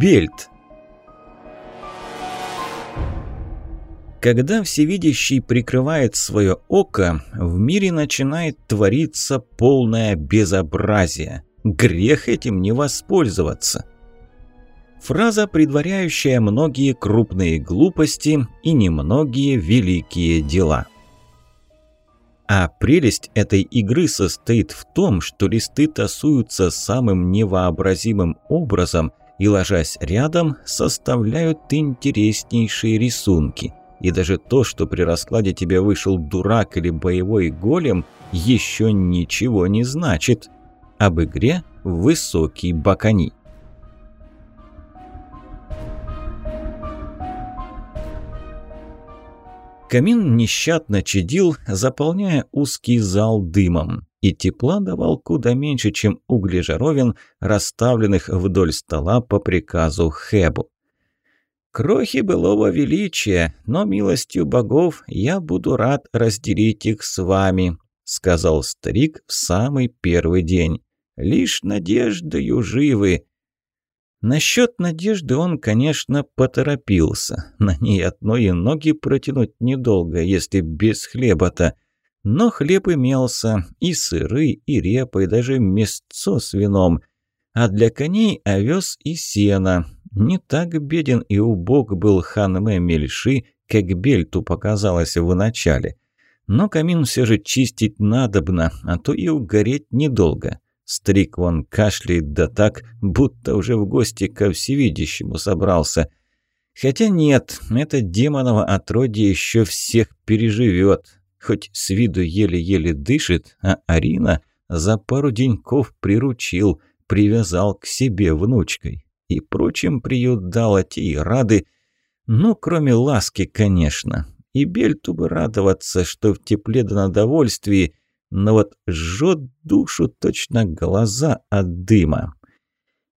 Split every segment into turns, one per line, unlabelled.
Бельт. Когда всевидящий прикрывает свое око, в мире начинает твориться полное безобразие. Грех этим не воспользоваться. Фраза, предваряющая многие крупные глупости и немногие великие дела. А прелесть этой игры состоит в том, что листы тасуются самым невообразимым образом и, ложась рядом, составляют интереснейшие рисунки. И даже то, что при раскладе тебе вышел дурак или боевой голем, еще ничего не значит. Об игре «Высокий бакани». Камин нещадно чадил, заполняя узкий зал дымом, и тепла давал куда меньше, чем угли жаровин, расставленных вдоль стола по приказу Хэбу. «Крохи былого величия, но милостью богов я буду рад разделить их с вами», сказал старик в самый первый день. «Лишь надеждою живы, Насчет надежды он, конечно, поторопился. На ней одной и ноги протянуть недолго, если без хлеба-то. Но хлеб имелся, и сыры, и репа, и даже мясцо с вином. А для коней овес и сено. Не так беден и убог был хан Мельши, как Бельту показалось в начале. Но камин все же чистить надобно, а то и угореть недолго. Старик вон кашляет да так, будто уже в гости ко всевидящему собрался. Хотя нет, это демоново отродье еще всех переживет. Хоть с виду еле-еле дышит, а Арина за пару деньков приручил, привязал к себе внучкой. И прочим приют дал, а те и рады. Ну, кроме ласки, конечно. И Бельту бы радоваться, что в тепле да на довольствии – но вот жжет душу точно глаза от дыма.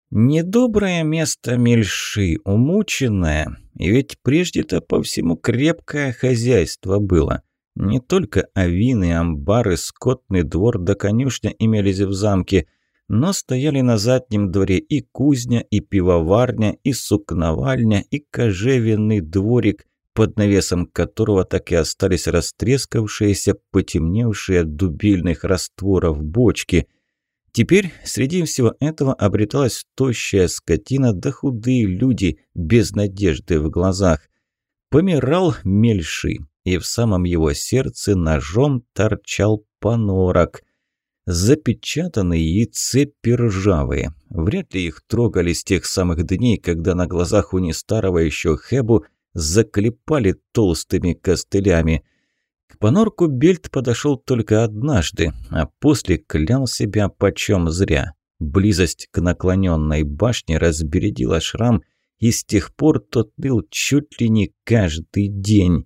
Недоброе место мельши, умученное, и ведь прежде-то по всему крепкое хозяйство было. Не только авины, амбары, скотный двор да конюшня имелись в замке, но стояли на заднем дворе и кузня, и пивоварня, и сукновальня, и кожевенный дворик, под навесом которого так и остались растрескавшиеся, потемневшие от дубильных растворов бочки. Теперь среди всего этого обреталась тощая скотина да худые люди без надежды в глазах. Помирал мельши, и в самом его сердце ножом торчал понорок. Запечатанные цепи ржавые. Вряд ли их трогали с тех самых дней, когда на глазах у нестарого еще Хэбу заклепали толстыми костылями. К понорку Бельт подошел только однажды, а после клял себя почем зря. Близость к наклоненной башне разбередила шрам, и с тех пор тот был чуть ли не каждый день.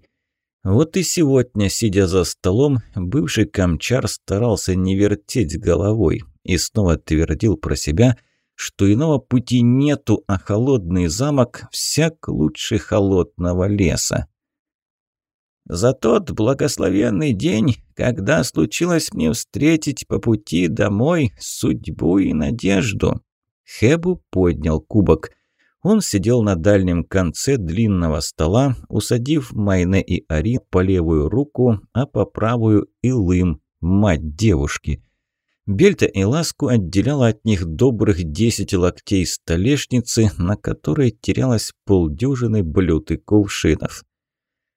Вот и сегодня, сидя за столом, бывший камчар старался не вертеть головой и снова твердил про себя – что иного пути нету, а холодный замок всяк лучше холодного леса. За тот благословенный день, когда случилось мне встретить по пути домой судьбу и надежду. Хебу поднял кубок. Он сидел на дальнем конце длинного стола, усадив Майне и Ари по левую руку, а по правую – Илым, мать девушки. Бельта и Ласку отделяла от них добрых десять локтей столешницы, на которой терялось полдюжины блюд и кувшинов.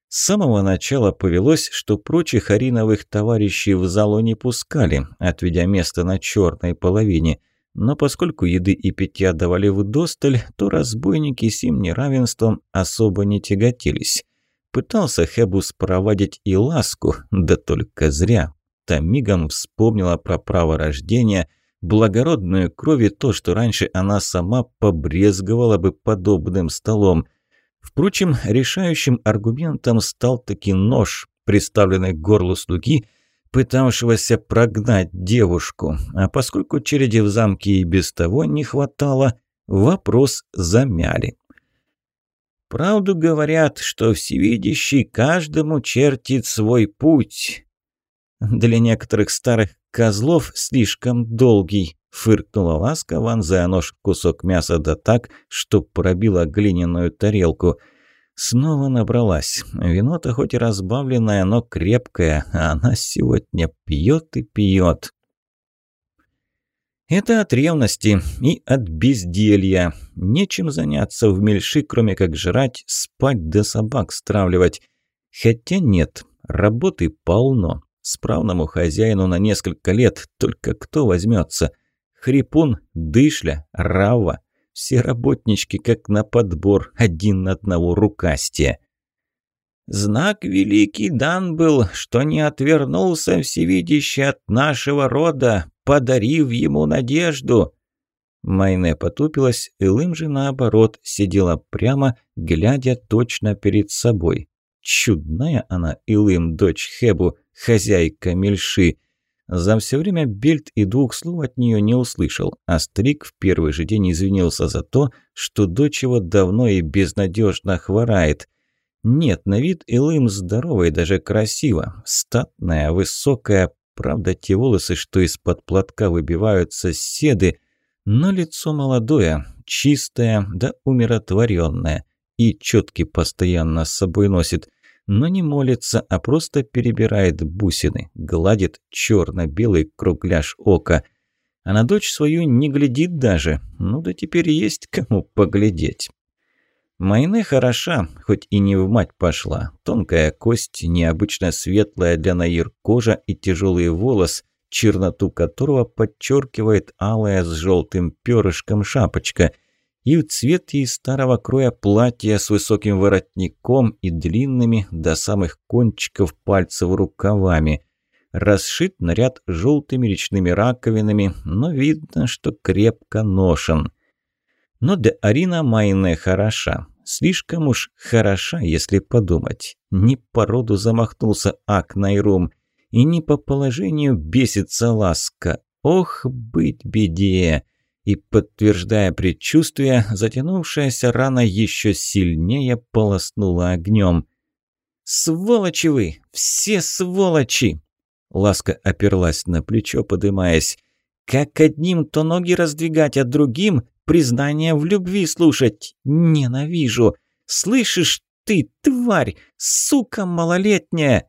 С самого начала повелось, что прочих ариновых товарищей в залу не пускали, отведя место на черной половине. Но поскольку еды и питья давали в досталь, то разбойники с им неравенством особо не тяготились. Пытался Хебус проводить и ласку, да только зря. Та мигом вспомнила про право рождения, благородную кровь и то, что раньше она сама побрезговала бы подобным столом. Впрочем, решающим аргументом стал таки нож, приставленный к горлу слуги, пытавшегося прогнать девушку. А поскольку череди в замке и без того не хватало, вопрос замяли. Правду говорят, что всевидящий каждому чертит свой путь. Для некоторых старых Козлов слишком долгий», – фыркнула Ласка, вонзая нож кусок мяса да так, что пробила глиняную тарелку. Снова набралась. Вино-то хоть и разбавленное, но крепкое, а она сегодня пьет и пьет. Это от ревности и от безделья. Нечем заняться в мельши, кроме как жрать, спать да собак стравливать. Хотя нет, работы полно. Справному хозяину на несколько лет только кто возьмется? Хрипун, дышля, рава. Все работнички как на подбор, один на одного рукастия. Знак великий дан был, что не отвернулся всевидящий от нашего рода, подарив ему надежду». Майне потупилась, и Лым же наоборот сидела прямо, глядя точно перед собой. Чудная она, Илым, дочь Хебу, хозяйка Мельши. За все время Бельт и двух слов от нее не услышал, а Стрик в первый же день извинился за то, что дочь его давно и безнадежно хворает. Нет, на вид Илым здоровая и даже красиво, статная, высокая, Правда, те волосы, что из-под платка выбиваются, седы, но лицо молодое, чистое да умиротворенное. И четки постоянно с собой носит. Но не молится, а просто перебирает бусины, гладит черно-белый кругляш ока. А на дочь свою не глядит даже. Ну да теперь есть кому поглядеть. Майне хороша, хоть и не в мать пошла. Тонкая кость, необычно светлая для Наир кожа и тяжелый волос, черноту которого подчеркивает алая с желтым перышком шапочка. И в цвет ей старого кроя платья с высоким воротником и длинными до самых кончиков пальцев рукавами. Расшит наряд желтыми речными раковинами, но видно, что крепко ношен. Но для Арина Майне хороша. Слишком уж хороша, если подумать. Не по роду замахнулся Акнайрум, и не по положению бесится ласка. Ох, быть беде! И, подтверждая предчувствие, затянувшаяся рана еще сильнее полоснула огнем. «Сволочи вы! Все сволочи!» Ласка оперлась на плечо, подымаясь. «Как одним то ноги раздвигать, а другим признание в любви слушать. Ненавижу. Слышишь ты, тварь, сука малолетняя!»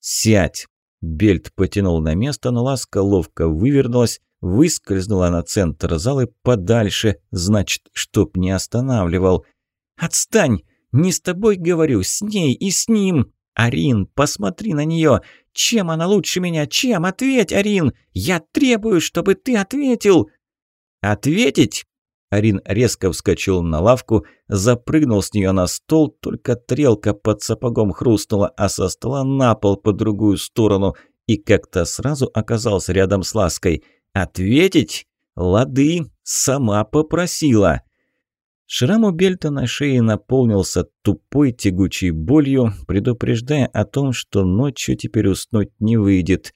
«Сядь!» Бельт потянул на место, но ласка ловко вывернулась, выскользнула на центр зала подальше, значит, чтоб не останавливал. «Отстань! Не с тобой говорю, с ней и с ним! Арин, посмотри на нее! Чем она лучше меня? Чем? Ответь, Арин! Я требую, чтобы ты ответил!» «Ответить? Арин резко вскочил на лавку, запрыгнул с нее на стол, только трелка под сапогом хрустнула, а со стола на пол по другую сторону, и как-то сразу оказался рядом с лаской. «Ответить? Лады, сама попросила». Шрам у Бельта на шее наполнился тупой тягучей болью, предупреждая о том, что ночью теперь уснуть не выйдет.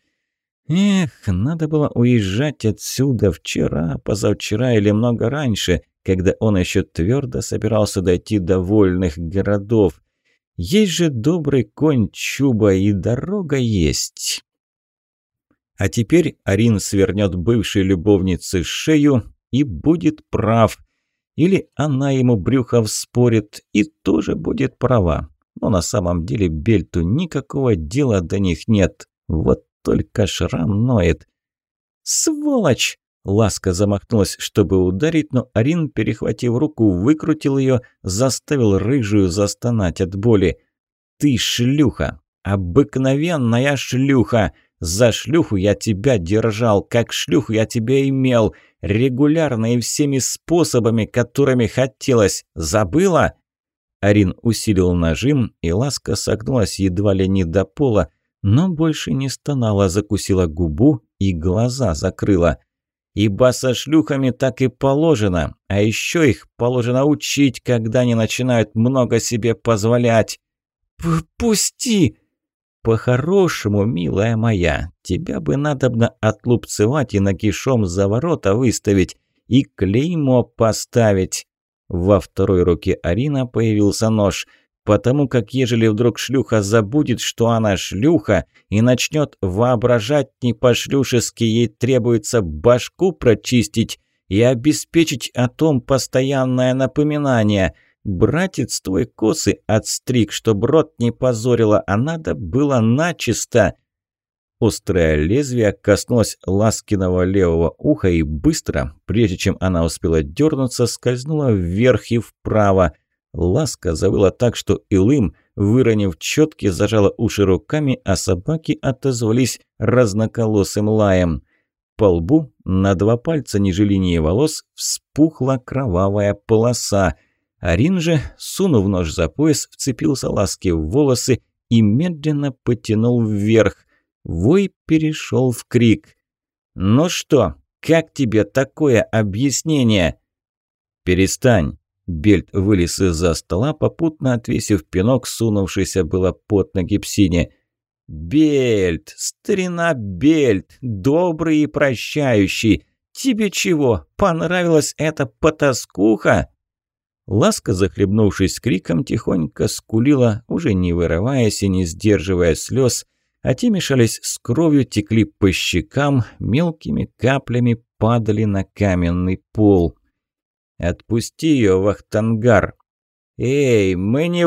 Эх, надо было уезжать отсюда вчера, позавчера или много раньше, когда он еще твердо собирался дойти до вольных городов. Есть же добрый конь Чуба, и дорога есть. А теперь Арин свернет бывшей любовнице шею и будет прав. Или она ему брюхо вспорит и тоже будет права. Но на самом деле Бельту никакого дела до них нет. Вот только шрам ноет. «Сволочь!» Ласка замахнулась, чтобы ударить, но Арин, перехватив руку, выкрутил ее, заставил рыжую застонать от боли. «Ты шлюха! Обыкновенная шлюха! За шлюху я тебя держал, как шлюху я тебя имел, регулярно и всеми способами, которыми хотелось. Забыла?» Арин усилил нажим, и Ласка согнулась едва ли не до пола, но больше не стонала, закусила губу и глаза закрыла. Ибо со шлюхами так и положено, а еще их положено учить, когда они начинают много себе позволять. «Пусти!» «По-хорошему, милая моя, тебя бы надобно отлупцевать и нагишом за ворота выставить и клеймо поставить». Во второй руке Арина появился нож – потому как ежели вдруг шлюха забудет, что она шлюха, и начнет воображать не по-шлюшески, ей требуется башку прочистить и обеспечить о том постоянное напоминание. Братец твой косы отстриг, чтоб рот не позорило, а надо было начисто. Острое лезвие коснулось Ласкиного левого уха и быстро, прежде чем она успела дернуться, скользнуло вверх и вправо. Ласка завыла так, что Илым, выронив четки, зажала уши руками, а собаки отозвались разноколосым лаем. По лбу на два пальца ниже линии волос вспухла кровавая полоса. Арин же, сунув нож за пояс, вцепился Ласке в волосы и медленно потянул вверх. Вой перешел в крик. «Ну что, как тебе такое объяснение?» «Перестань!» Бельт вылез из-за стола, попутно отвесив пинок, сунувшийся было под ноги псине. «Бельт! Старина Бельт! Добрый и прощающий! Тебе чего, понравилась эта потаскуха?» Ласка, захлебнувшись криком, тихонько скулила, уже не вырываясь и не сдерживая слез, а те мешались с кровью, текли по щекам, мелкими каплями падали на каменный пол. «Отпусти ее, Вахтангар!» «Эй, мы не...»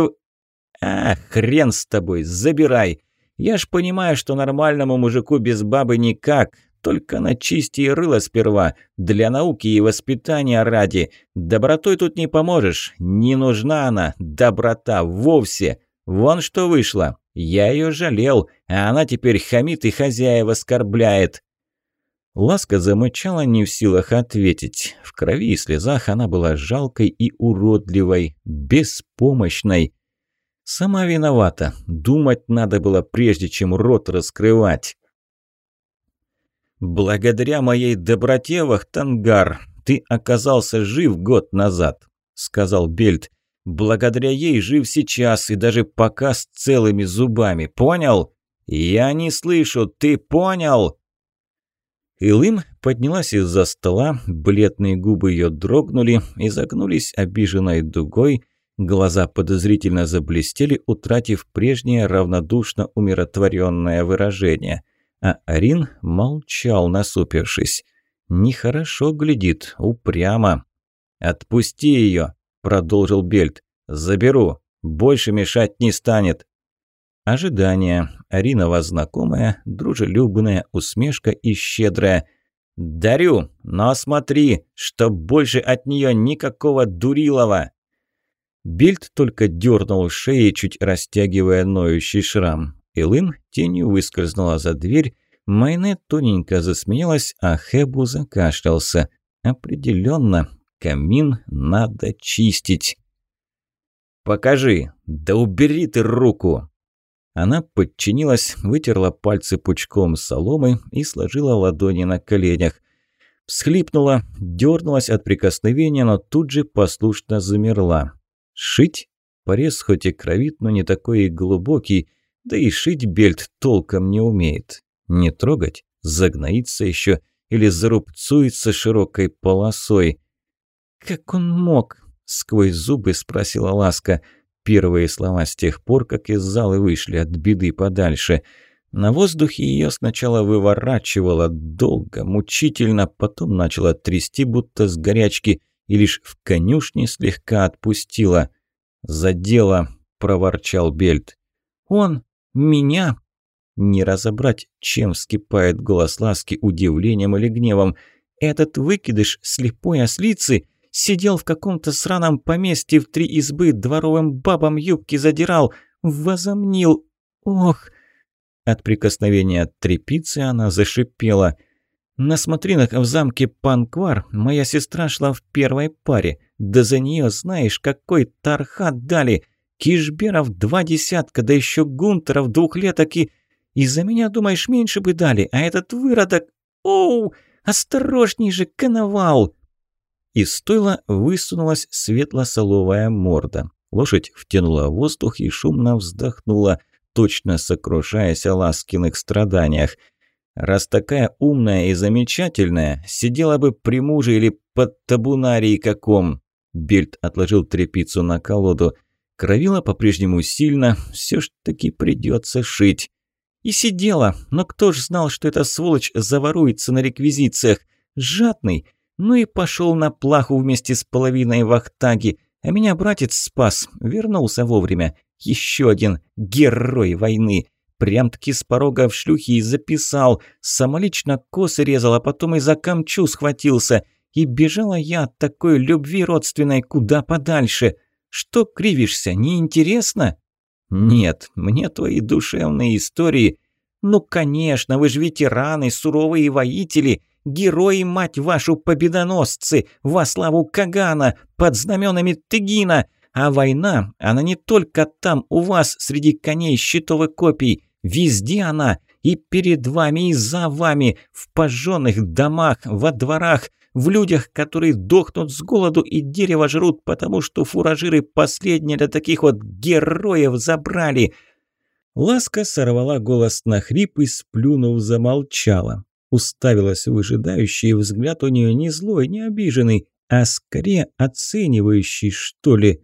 «А, хрен с тобой, забирай! Я ж понимаю, что нормальному мужику без бабы никак, только начисти и рыло сперва, для науки и воспитания ради. Добротой тут не поможешь, не нужна она, доброта, вовсе. Вон что вышло, я ее жалел, а она теперь хамит и хозяев оскорбляет». Ласка замычала, не в силах ответить. В крови и слезах она была жалкой и уродливой, беспомощной. Сама виновата. Думать надо было, прежде чем рот раскрывать. «Благодаря моей доброте, Вахтангар, ты оказался жив год назад», — сказал Бельт. Благодаря ей жив сейчас и даже пока с целыми зубами. Понял? Я не слышу, ты понял?» Илым поднялась из-за стола, бледные губы ее дрогнули и загнулись обиженной дугой, глаза подозрительно заблестели, утратив прежнее равнодушно умиротворенное выражение. А Арин молчал, насупившись. «Нехорошо глядит, упрямо. Отпусти ее!» – продолжил Бельт. «Заберу. Больше мешать не станет». Ожидание. Аринова знакомая, дружелюбная, усмешка и щедрая. «Дарю, но смотри, чтоб больше от нее никакого дурилова!» Бельт только дернул шеей, чуть растягивая ноющий шрам. Илым тенью выскользнула за дверь, Майне тоненько засмеялась, а Хэбу закашлялся. Определенно, Камин надо чистить. «Покажи! Да убери ты руку!» Она подчинилась, вытерла пальцы пучком соломы и сложила ладони на коленях. Всхлипнула, дернулась от прикосновения, но тут же послушно замерла. Шить? Порез хоть и кровит, но не такой и глубокий, да и шить бельт толком не умеет. Не трогать, загноится еще или зарубцуется широкой полосой. «Как он мог?» – сквозь зубы спросила Ласка. Первые слова с тех пор, как из зала вышли от беды подальше. На воздухе ее сначала выворачивало долго, мучительно, потом начала трясти, будто с горячки, и лишь в конюшне слегка отпустила. «За дело!» – проворчал Бельт. «Он? Меня?» Не разобрать, чем вскипает голос ласки, удивлением или гневом. «Этот выкидыш слепой ослицы Сидел в каком-то сраном поместье в три избы, дворовым бабам юбки задирал. Возомнил. Ох!» От прикосновения трепицы она зашипела. «На смотринах в замке Панквар моя сестра шла в первой паре. Да за нее знаешь, какой тархат дали. Кишберов два десятка, да еще гунтеров двухлеток и... Из-за меня, думаешь, меньше бы дали, а этот выродок... Оу! Осторожней же, коновал!» Из стойла высунулась светло-соловая морда. Лошадь втянула воздух и шумно вздохнула, точно сокрушаясь о ласкиных страданиях. Раз такая умная и замечательная, сидела бы при муже или под табунарии каком. Бельт отложил трепицу на колоду. Кровила по-прежнему сильно, все ж таки придется шить.
И сидела, но кто ж знал, что эта сволочь заворуется на реквизициях? Жадный. Ну и пошел на плаху вместе с половиной вахтаги. А меня братец спас, вернулся вовремя. Еще один герой войны. Прям-таки с порога в шлюхи и записал. Самолично косы резал, а потом и за камчу схватился. И бежала я от такой любви родственной куда подальше. Что кривишься, неинтересно?
Нет, мне твои душевные истории...
Ну, конечно, вы же ветераны, суровые воители, герои, мать вашу, победоносцы, во славу Кагана, под знаменами Тыгина. А война, она не только там, у вас, среди коней щитов и копий. Везде она, и перед вами, и за вами, в пожженных домах, во дворах, в людях, которые дохнут с голоду и дерево жрут, потому что фуражиры последние для таких вот героев забрали».
Ласка сорвала голос на хрип и, сплюнув, замолчала. Уставилась выжидающий взгляд у нее не злой, не обиженный, а скорее оценивающий, что ли.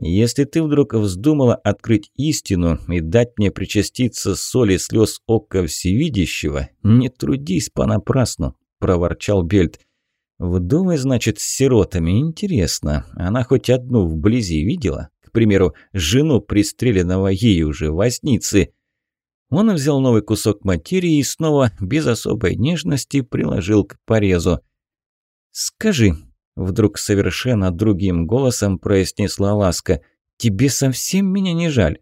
Если ты вдруг вздумала открыть истину и дать мне причаститься соли слез ока всевидящего, не трудись понапрасну, проворчал Бельт. Вдовы, значит, с сиротами, интересно. Она хоть одну вблизи видела? К примеру, жену пристреленного ею же возницы. Он взял новый кусок материи и снова, без особой нежности, приложил к порезу. «Скажи», Вдруг совершенно другим голосом произнесла Ласка. «Тебе совсем меня не жаль?»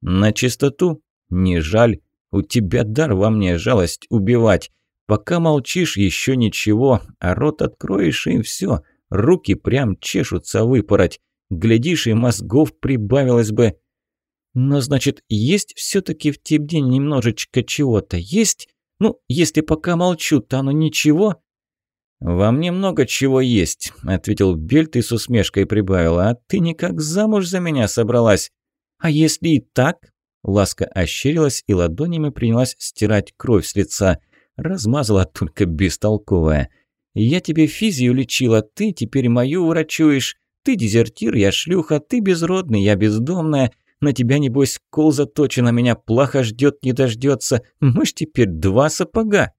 «На чистоту? Не жаль. У тебя дар во мне жалость убивать. Пока молчишь, еще ничего, а рот откроешь и все. Руки прям чешутся выпороть. Глядишь, и мозгов прибавилось бы». «Но, значит, есть все-таки в тебе немножечко чего-то? Есть? Ну, если пока молчу, то оно ничего?» «Во мне много чего есть», – ответил Бельт и с усмешкой прибавил. «А ты никак замуж за меня собралась?» «А если и так?» Ласка ощерилась и ладонями принялась стирать кровь с лица. Размазала только бестолковая. «Я тебе физию лечила, ты теперь мою врачуешь. Ты дезертир, я шлюха, ты безродный, я бездомная. На тебя, небось, кол заточен, а меня плохо ждет, не дождется. Мы ж теперь два сапога».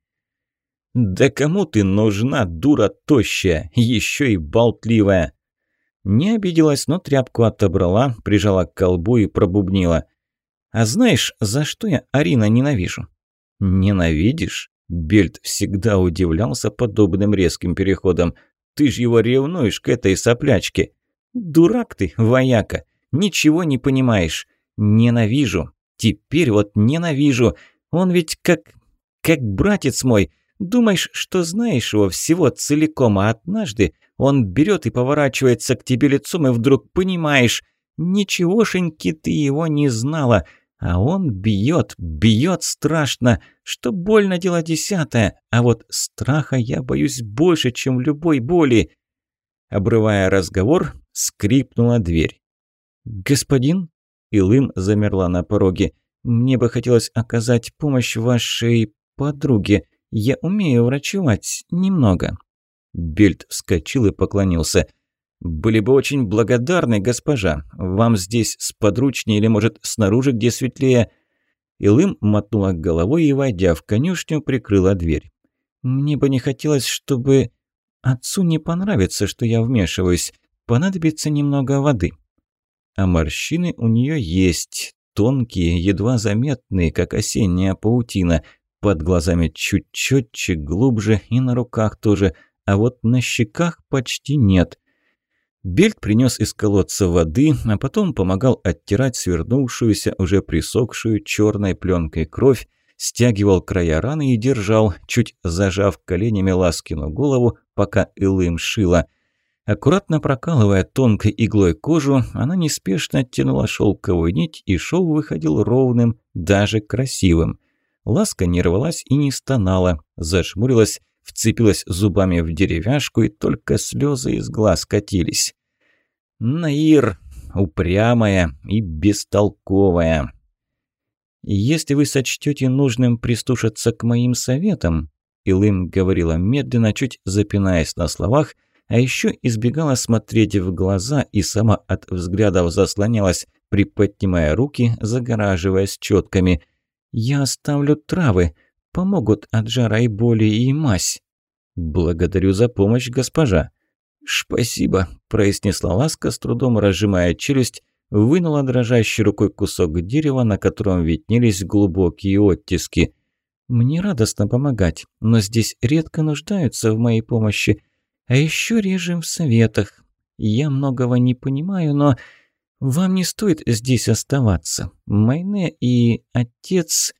«Да кому ты нужна, дура тощая, еще и болтливая?» Не обиделась, но тряпку отобрала, прижала к колбу и пробубнила. «А знаешь, за что я Арина ненавижу?» «Ненавидишь?» Бельт всегда удивлялся подобным резким переходом. «Ты ж его ревнуешь к этой соплячке!» «Дурак ты, вояка! Ничего не понимаешь! Ненавижу! Теперь вот ненавижу! Он ведь как... как братец мой! Думаешь, что знаешь его всего целиком, а однажды он берет и поворачивается к тебе лицом, и вдруг понимаешь, ничегошеньки ты его не знала, а он бьет, бьет страшно, что больно дело десятое, а вот страха я боюсь больше, чем любой боли. Обрывая разговор, скрипнула дверь. «Господин?» Илым замерла на пороге. «Мне бы хотелось оказать помощь вашей подруге. Я умею врачевать немного». Бельт вскочил и поклонился. «Были бы очень благодарны, госпожа. Вам здесь сподручнее или, может, снаружи, где светлее?» Илым мотнула головой и, войдя в конюшню, прикрыла дверь. «Мне бы не хотелось, чтобы... Отцу не понравится, что я вмешиваюсь. Понадобится немного воды». А морщины у нее есть, тонкие, едва заметные, как осенняя паутина – под глазами чуть четче, глубже и на руках тоже, а вот на щеках почти нет. Бельт принес из колодца воды, а потом помогал оттирать свернувшуюся, уже присохшую черной пленкой кровь, стягивал края раны и держал, чуть зажав коленями Ласкину голову, пока Илым шила. Аккуратно прокалывая тонкой иглой кожу, она неспешно тянула шелковую нить, и шов выходил ровным, даже красивым. Ласка не рвалась и не стонала, зажмурилась, вцепилась зубами в деревяшку, и только слезы из глаз катились. Наир, упрямая и бестолковая. «Если вы сочтете нужным прислушаться к моим советам», Илым говорила медленно, чуть запинаясь на словах, а еще избегала смотреть в глаза и сама от взглядов заслонялась, приподнимая руки, загораживаясь четками. «Я оставлю травы, помогут от жара и боли и мазь». «Благодарю за помощь, госпожа». «Спасибо», – произнесла Ласка, с трудом разжимая челюсть, вынула дрожащей рукой кусок дерева, на котором виднелись глубокие оттиски. «Мне радостно помогать, но здесь редко нуждаются в моей помощи, а еще реже в советах. Я многого не понимаю, но вам не стоит здесь оставаться. Майне и отец...»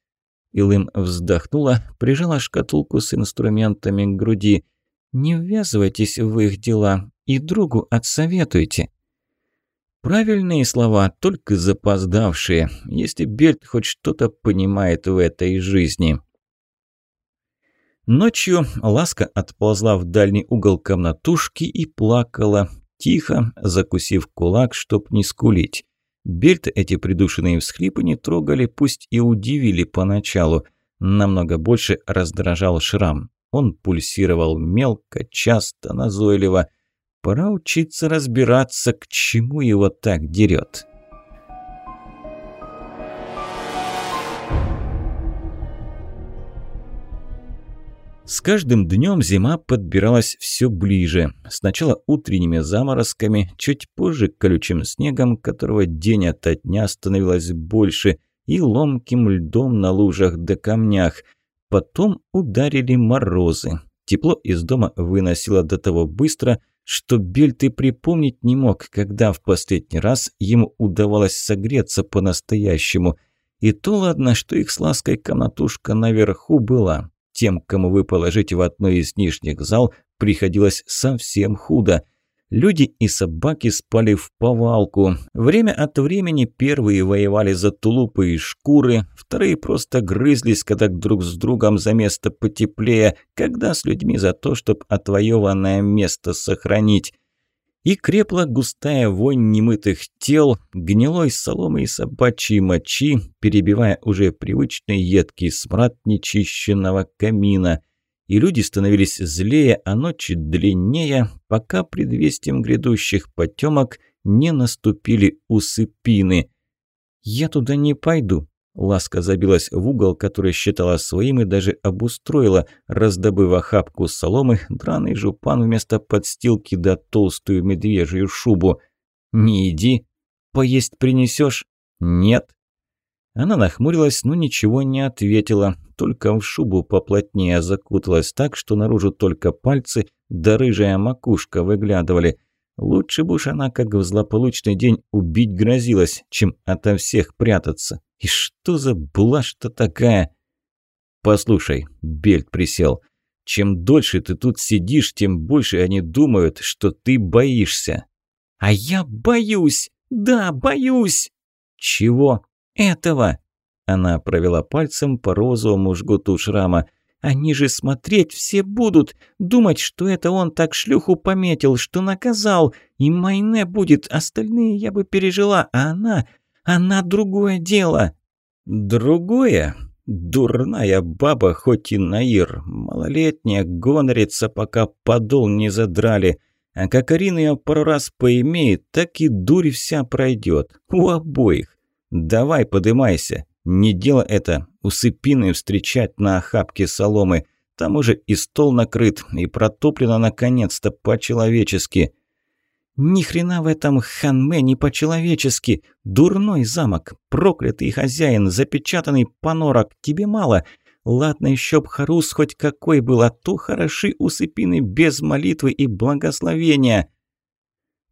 Илым вздохнула, прижала шкатулку с инструментами к груди. «Не ввязывайтесь в их дела и другу отсоветуйте». Правильные слова, только запоздавшие, если Бельт хоть что-то понимает в этой жизни. Ночью Ласка отползла в дальний угол комнатушки и плакала, тихо, закусив кулак, чтоб не скулить. Бельт эти придушенные всхлипы не трогали, пусть и удивили поначалу. Намного больше раздражал шрам. Он пульсировал мелко, часто, назойливо – Пора учиться разбираться, к чему его так дерет. С каждым днем зима подбиралась все ближе. Сначала утренними заморозками, чуть позже колючим снегом, которого день ото дня становилось больше, и ломким льдом на лужах да камнях. Потом ударили морозы. Тепло из дома выносило до того быстро, что Бельт и припомнить не мог, когда в последний раз ему удавалось согреться по-настоящему. И то ладно, что их с лаской комнатушка наверху была. Тем, кому выпало жить в одной из нижних зал, приходилось совсем худо – Люди и собаки спали в повалку. Время от времени первые воевали за тулупы и шкуры, вторые просто грызлись, когда друг с другом за место потеплее, когда с людьми за то, чтобы отвоеванное место сохранить. И крепла густая вонь немытых тел, гнилой соломы и собачьей мочи, перебивая уже привычный едкий смрад нечищенного камина – и люди становились злее, а ночи длиннее, пока предвестием грядущих потемок не наступили усыпины. «Я туда не пойду», – Ласка забилась в угол, который считала своим и даже обустроила, раздобыв охапку соломы, драный жупан вместо подстилки да толстую медвежью шубу. «Не иди. Поесть принесешь?» «Нет». Она нахмурилась, но ничего не ответила, только в шубу поплотнее закуталась так, что наружу только пальцы да рыжая макушка выглядывали. Лучше бы уж она, как в злополучный день, убить грозилась, чем ото всех прятаться. И что за блажь-то такая? «Послушай», — Бельт присел, — «чем дольше ты тут сидишь, тем больше они думают, что ты боишься». «А я боюсь! Да, боюсь!» «Чего?» «Этого!» Она провела пальцем по розовому жгуту шрама. «Они же смотреть все будут, думать, что это он так шлюху пометил, что наказал, и Майне будет, остальные я бы пережила, а она... она другое дело». «Другое?» Дурная баба, хоть и наир, малолетняя, гонорится, пока подол не задрали. А как Арина ее пару раз поимеет, так и дурь вся пройдет. У обоих. Давай, подымайся. Не дело это усыпины встречать на охапке соломы. Там уже и стол накрыт, и протоплено наконец-то по-человечески. Ни хрена в этом ханме не по-человечески. Дурной замок, проклятый хозяин, запечатанный понорок. Тебе мало. Ладно, еще б Харус хоть какой был, а то хороши усыпины без молитвы и благословения.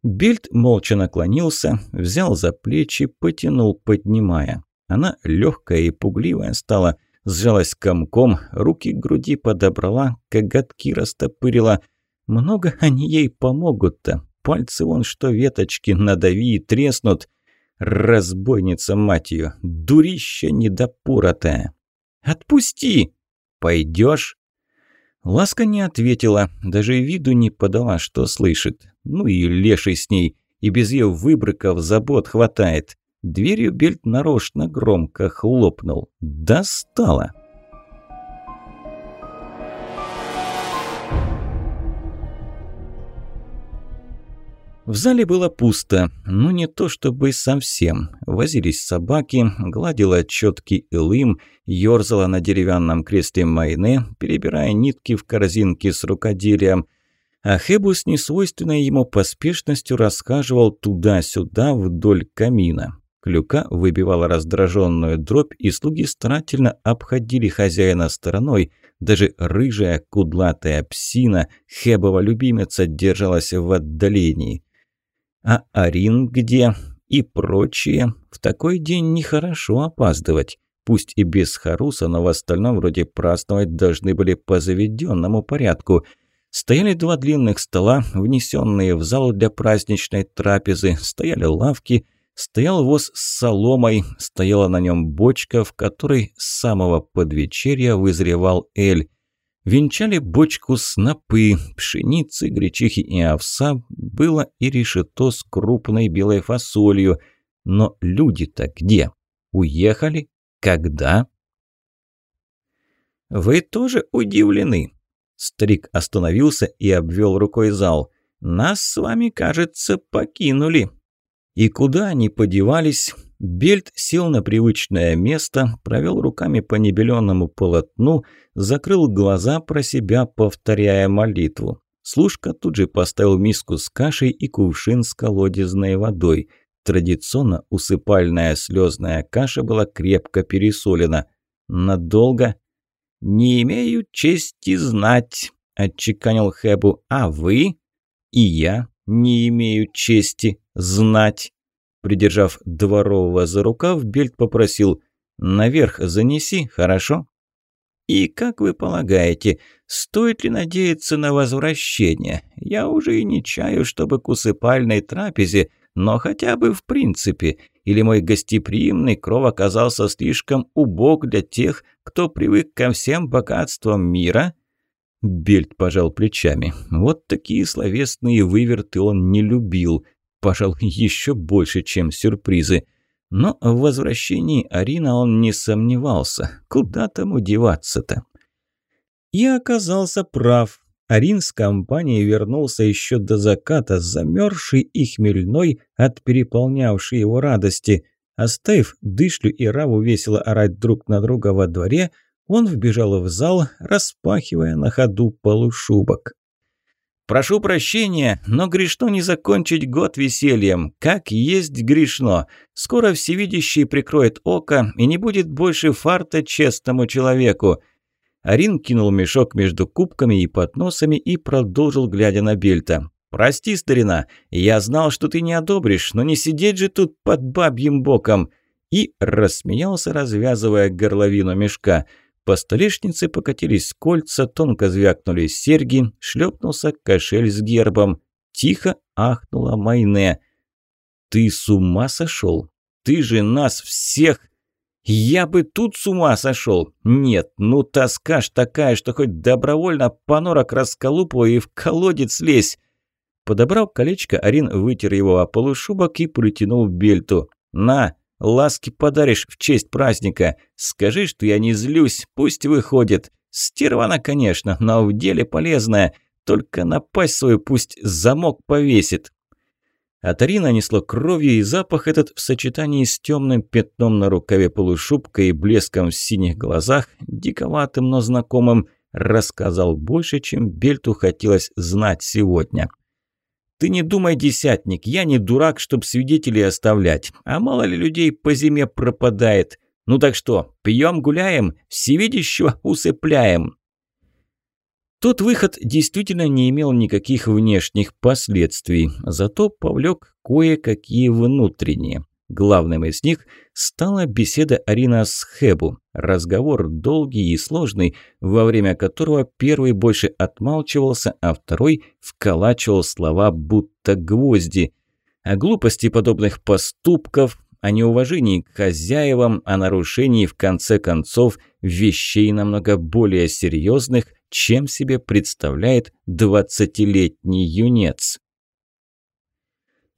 Бильд молча наклонился, взял за плечи, потянул, поднимая. Она легкая и пугливая стала, сжалась комком, руки к груди подобрала, коготки растопырила. Много они ей помогут-то. Пальцы вон что веточки надави и треснут. Разбойница, мать ее, дурища недопоротая. «Отпусти!» «Пойдешь?» Ласка не ответила, даже виду не подала, что слышит. Ну и леший с ней, и без ее выбрыков забот хватает. Дверью Бельт нарочно громко хлопнул. Достала. В зале было пусто, но не то чтобы совсем. Возились собаки, гладила четкий Илым, ёрзала на деревянном кресле Майне, перебирая нитки в корзинке с рукоделием. А Хебу с несвойственной ему поспешностью расхаживал туда-сюда вдоль камина. Клюка выбивала раздраженную дробь, и слуги старательно обходили хозяина стороной. Даже рыжая кудлатая псина, Хебова любимица, держалась в отдалении. А Арин где? И прочие. В такой день нехорошо опаздывать. Пусть и без Харуса, но в остальном вроде праздновать должны были по заведенному порядку. Стояли два длинных стола, внесенные в зал для праздничной трапезы, стояли лавки, стоял воз с соломой, стояла на нем бочка, в которой с самого подвечерья вызревал эль. Венчали бочку снопы, пшеницы, гречихи и овса, было и решето с крупной белой фасолью. Но люди-то где? Уехали? Когда? «Вы тоже удивлены?» Старик остановился и обвел рукой зал. «Нас с вами, кажется, покинули». И куда они подевались? Бельт сел на привычное место, провел руками по небеленному полотну, закрыл глаза про себя, повторяя молитву. Служка тут же поставил миску с кашей и кувшин с колодезной водой. Традиционно усыпальная слезная каша была крепко пересолена. Надолго? «Не имею чести знать», – отчеканил Хэбу. «А вы?» «И я не имею чести знать». Придержав дворового за рукав, Бельт попросил «Наверх занеси, хорошо?» «И как вы полагаете, стоит ли надеяться на возвращение? Я уже и не чаю, чтобы к усыпальной трапезе, но хотя бы в принципе. Или мой гостеприимный кров оказался слишком убог для тех, кто привык ко всем богатствам мира?» Бельт пожал плечами. Вот такие словесные выверты он не любил – пожалуй, еще больше, чем сюрпризы. Но в возвращении Арина он не сомневался. Куда там удеваться-то? И оказался прав. Арин с компанией вернулся еще до заката, замерзший и хмельной от переполнявшей его радости. Оставив Дышлю и Раву весело орать друг на друга во дворе, он вбежал в зал, распахивая на ходу полушубок. Прошу прощения, но грешно не закончить год весельем. Как есть грешно. Скоро всевидящий прикроет око, и не будет больше фарта честному человеку. Арин кинул мешок между кубками и подносами и продолжил, глядя на Бельта. «Прости, старина, я знал, что ты не одобришь, но не сидеть же тут под бабьим боком!» И рассмеялся, развязывая горловину мешка – по столешнице покатились кольца, тонко звякнули серьги, шлепнулся кошель с гербом. Тихо ахнула Майне. «Ты с ума сошел? Ты же нас всех...» «Я бы тут с ума сошел! Нет, ну тоска ж такая, что хоть добровольно понорок расколупывай и в колодец лезь!» Подобрав колечко, Арин вытер его о полушубок и притянул бельту. «На, Ласки подаришь в честь праздника. Скажи, что я не злюсь, пусть выходит. Стервана, конечно, но в деле полезная. Только на пасть свою пусть замок повесит». От Арина несло кровью, и запах этот в сочетании с темным пятном на рукаве полушубка и блеском в синих глазах, диковатым, но знакомым, рассказал больше, чем Бельту хотелось знать сегодня. Ты не думай, десятник, я не дурак, чтоб свидетелей оставлять. А мало ли людей по зиме пропадает. Ну так что, пьем, гуляем, всевидящего усыпляем. Тот выход действительно не имел никаких внешних последствий, зато повлек кое-какие внутренние. Главным из них стала беседа Арина с Хэбу. Разговор долгий и сложный, во время которого первый больше отмалчивался, а второй вколачивал слова будто гвозди. О глупости подобных поступков, о неуважении к хозяевам, о нарушении, в конце концов, вещей намного более серьезных, чем себе представляет двадцатилетний юнец.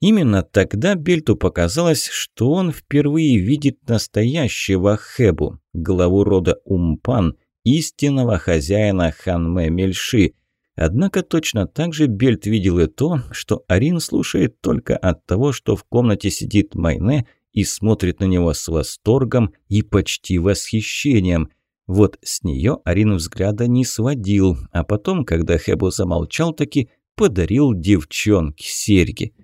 Именно тогда Бельту показалось, что он впервые видит настоящего Хэбу, главу рода Умпан, истинного хозяина Ханме Мельши. Однако точно так же Бельт видел и то, что Арин слушает только от того, что в комнате сидит Майне и смотрит на него с восторгом и почти восхищением. Вот с нее Арин взгляда не сводил, а потом, когда Хэбу замолчал таки, подарил девчонке серьги.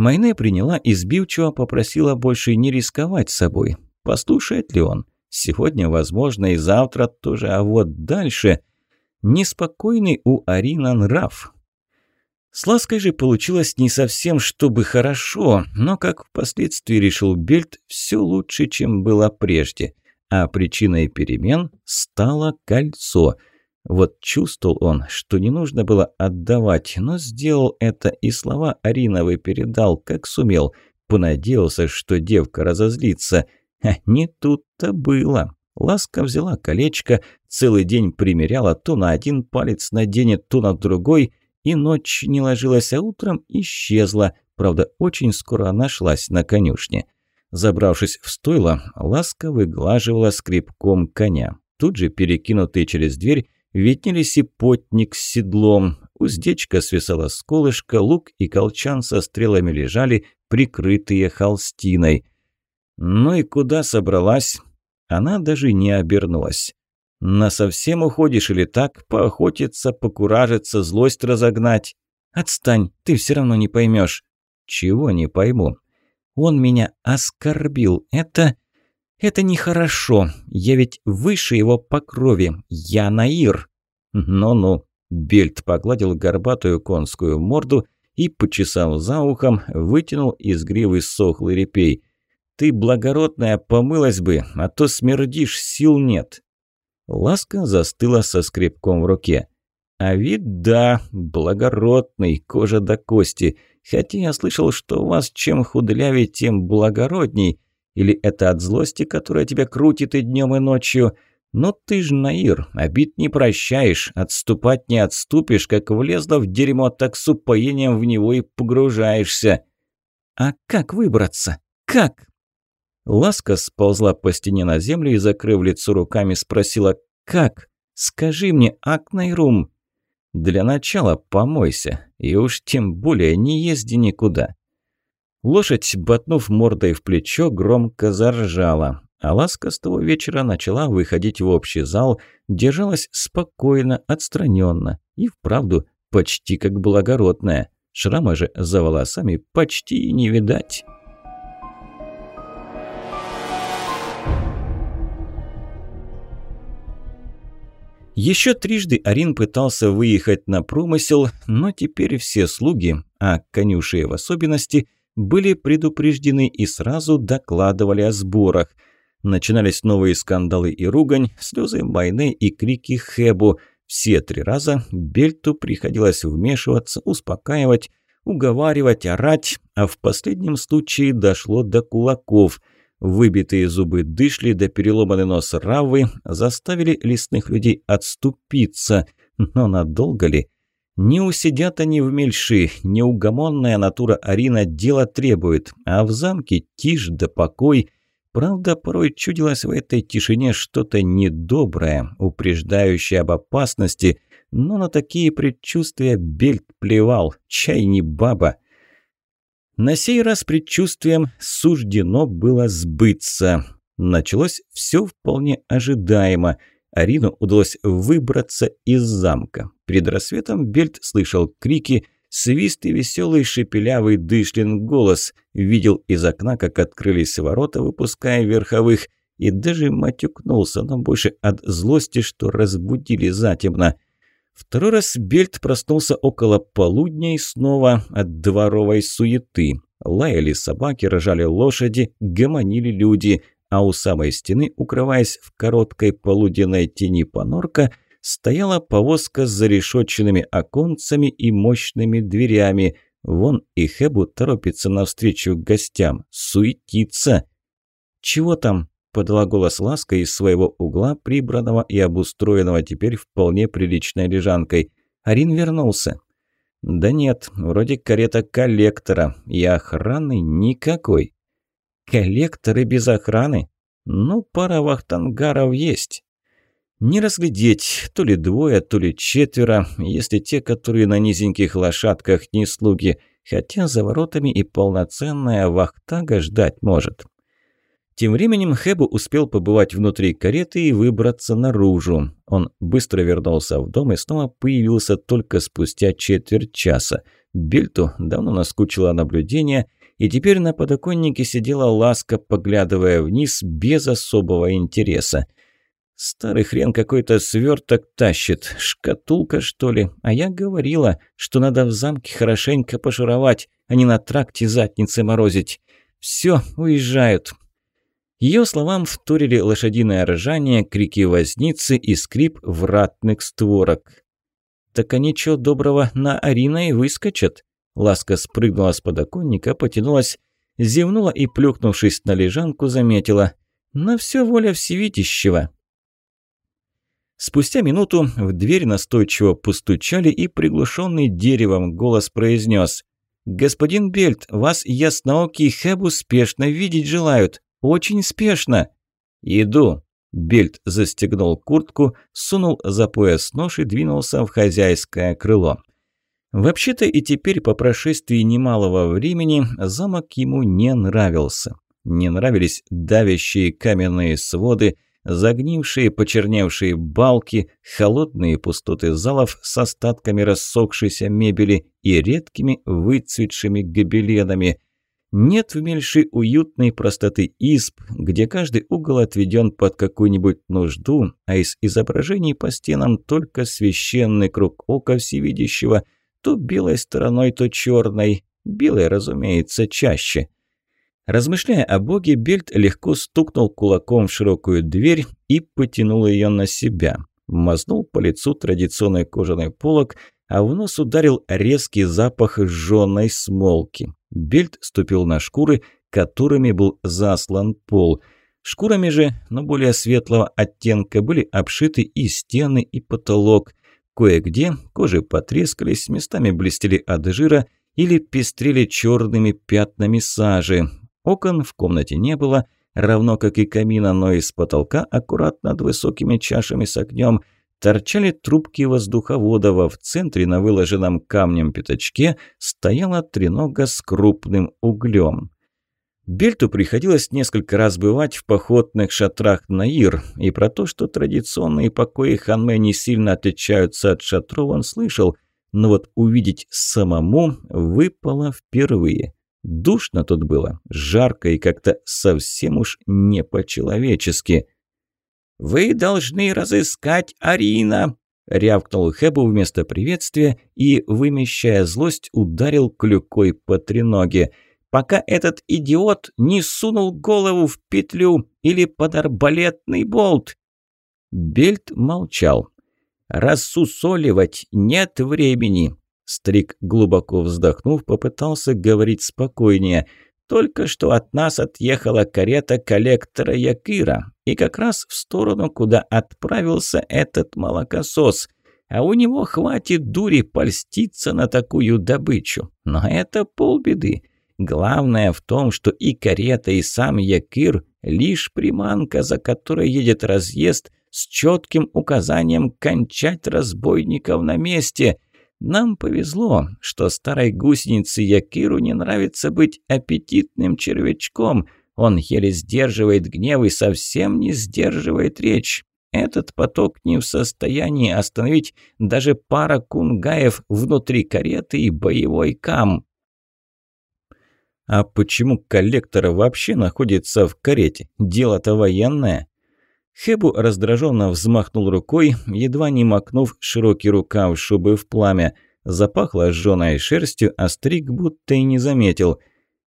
Майне приняла и сбивчиво попросила больше не рисковать собой. Послушает ли он? Сегодня, возможно, и завтра тоже, а вот дальше... Неспокойный у Арина нрав. С лаской же получилось не совсем чтобы хорошо, но, как впоследствии решил Бельт, все лучше, чем было прежде. А причиной перемен стало кольцо. Вот чувствовал он, что не нужно было отдавать, но сделал это и слова Ариновой передал, как сумел. Понадеялся, что девка разозлится. А не тут-то было. Ласка взяла колечко, целый день примеряла, то на один палец наденет, то на другой, и ночь не ложилась, а утром исчезла, правда, очень скоро нашлась на конюшне. Забравшись в стойло, Ласка выглаживала скребком коня. Тут же, перекинутый через дверь, виднелись и потник с седлом. Уздечка свисала с колышка, лук и колчан со стрелами лежали, прикрытые холстиной. «Ну и куда собралась?» Она даже не обернулась. На совсем уходишь или так? Поохотиться, покуражиться, злость разогнать?» «Отстань, ты все равно не поймешь». «Чего не пойму?» «Он меня оскорбил. Это... это нехорошо. Я ведь выше его по крови. Я Наир». «Ну-ну». Бельт погладил горбатую конскую морду и, почесав за ухом, вытянул из гривы сохлый репей. Ты, благородная, помылась бы, а то смердишь, сил нет». Ласка застыла со скребком в руке. «А вид, да, благородный, кожа до кости. Хотя я слышал, что у вас чем худлявее, тем благородней. Или это от злости, которая тебя крутит и днем, и ночью? Но ты ж Наир, обид не прощаешь, отступать не отступишь, как влезла в дерьмо, так с упоением в него и погружаешься». «А как выбраться? Как?» Ласка сползла по стене на землю и, закрыв лицо руками, спросила «Как? Скажи мне, Акнайрум!» «Для начала помойся, и уж тем более не езди никуда». Лошадь, ботнув мордой в плечо, громко заржала, а Ласка с того вечера начала выходить в общий зал, держалась спокойно, отстраненно и, вправду, почти как благородная. Шрама же за волосами почти и не видать. Еще трижды Арин пытался выехать на промысел, но теперь все слуги, а конюши в особенности, были предупреждены и сразу докладывали о сборах. Начинались новые скандалы и ругань, слезы Майне и крики Хэбу. Все три раза Бельту приходилось вмешиваться, успокаивать, уговаривать, орать, а в последнем случае дошло до кулаков – Выбитые зубы дышли да переломанный нос Равы заставили лесных людей отступиться. Но надолго ли? Не усидят они в мельши, неугомонная натура Арина дело требует, а в замке тишь да покой. Правда, порой чудилось в этой тишине что-то недоброе, упреждающее об опасности, но на такие предчувствия Бельт плевал, чай не баба. На сей раз предчувствием суждено было сбыться. Началось все вполне ожидаемо. Арину удалось выбраться из замка. Перед рассветом Бельт слышал крики, свист и веселый шепелявый дышлин голос. Видел из окна, как открылись ворота, выпуская верховых, и даже матюкнулся, но больше от злости, что разбудили затемно – Второй раз Бельт проснулся около полудня и снова от дворовой суеты. Лаяли собаки, рожали лошади, гомонили люди, а у самой стены, укрываясь в короткой полуденной тени понорка, стояла повозка с зарешетченными оконцами и мощными дверями. Вон и Хэбу торопится навстречу гостям, суетится. «Чего там?» подала голос Ласка из своего угла, прибранного и обустроенного теперь вполне приличной лежанкой. Арин вернулся. «Да нет, вроде карета коллектора, и охраны никакой». «Коллекторы без охраны? Ну, пара вахтангаров есть». Не разглядеть, то ли двое, то ли четверо, если те, которые на низеньких лошадках не слуги, хотя за воротами и полноценная вахтага ждать может. Тем временем Хэбу успел побывать внутри кареты и выбраться наружу. Он быстро вернулся в дом и снова появился только спустя четверть часа. Бельту давно наскучило наблюдение, и теперь на подоконнике сидела ласка, поглядывая вниз без особого интереса. Старый хрен какой-то сверток тащит. Шкатулка, что ли? А я говорила, что надо в замке хорошенько пошуровать, а не на тракте задницы морозить. Все, уезжают. Ее словам вторили лошадиное ржание, крики возницы и скрип вратных створок. «Так они чё доброго на Арина выскочат?» Ласка спрыгнула с подоконника, потянулась, зевнула и, плюхнувшись на лежанку, заметила. «На все воля всевидящего». Спустя минуту в дверь настойчиво постучали, и приглушенный деревом голос произнес: «Господин Бельт, вас ясноокий Хэб успешно видеть желают. Очень спешно!» «Иду!» Бельт застегнул куртку, сунул за пояс нож и двинулся в хозяйское крыло. Вообще-то и теперь, по прошествии немалого времени, замок ему не нравился. Не нравились давящие каменные своды, загнившие, почерневшие балки, холодные пустоты залов с остатками рассохшейся мебели и редкими выцветшими гобеленами – нет в Мельши уютной простоты изб, где каждый угол отведен под какую-нибудь нужду, а из изображений по стенам только священный круг ока всевидящего, то белой стороной, то черной. Белой, разумеется, чаще. Размышляя о Боге, Бельт легко стукнул кулаком в широкую дверь и потянул ее на себя. Мазнул по лицу традиционный кожаный полог, а в нос ударил резкий запах сжженной смолки. Бельт ступил на шкуры, которыми был заслан пол. Шкурами же, но более светлого оттенка, были обшиты и стены, и потолок. Кое-где кожи потрескались, местами блестели от жира или пестрели черными пятнами сажи. Окон в комнате не было, равно как и камина, но из потолка, аккуратно над высокими чашами с огнем – торчали трубки воздуховода, в центре на выложенном камнем пятачке стояла тренога с крупным углем. Бельту приходилось несколько раз бывать в походных шатрах Наир, и про то, что традиционные покои Ханме не сильно отличаются от шатров, он слышал, но вот увидеть самому выпало впервые. Душно тут было, жарко и как-то совсем уж не по-человечески – «Вы должны разыскать Арина!» Рявкнул Хэбу вместо приветствия и, вымещая злость, ударил клюкой по треноге. «Пока этот идиот не сунул голову в петлю или под арбалетный болт!» Бельт молчал. «Рассусоливать нет времени!» Стрик, глубоко вздохнув, попытался говорить спокойнее – только что от нас отъехала карета коллектора Якира, и как раз в сторону, куда отправился этот молокосос. А у него хватит дури польститься на такую добычу. Но это полбеды. Главное в том, что и карета, и сам Якир – лишь приманка, за которой едет разъезд с четким указанием кончать разбойников на месте – нам повезло, что старой гусенице Якиру не нравится быть аппетитным червячком. Он еле сдерживает гнев и совсем не сдерживает речь. Этот поток не в состоянии остановить даже пара кунгаев внутри кареты и боевой кам. А почему коллектор вообще находится в карете? Дело-то военное. Хебу раздраженно взмахнул рукой, едва не макнув широкий рукав шубы в пламя. Запахло сжёной шерстью, а стриг будто и не заметил.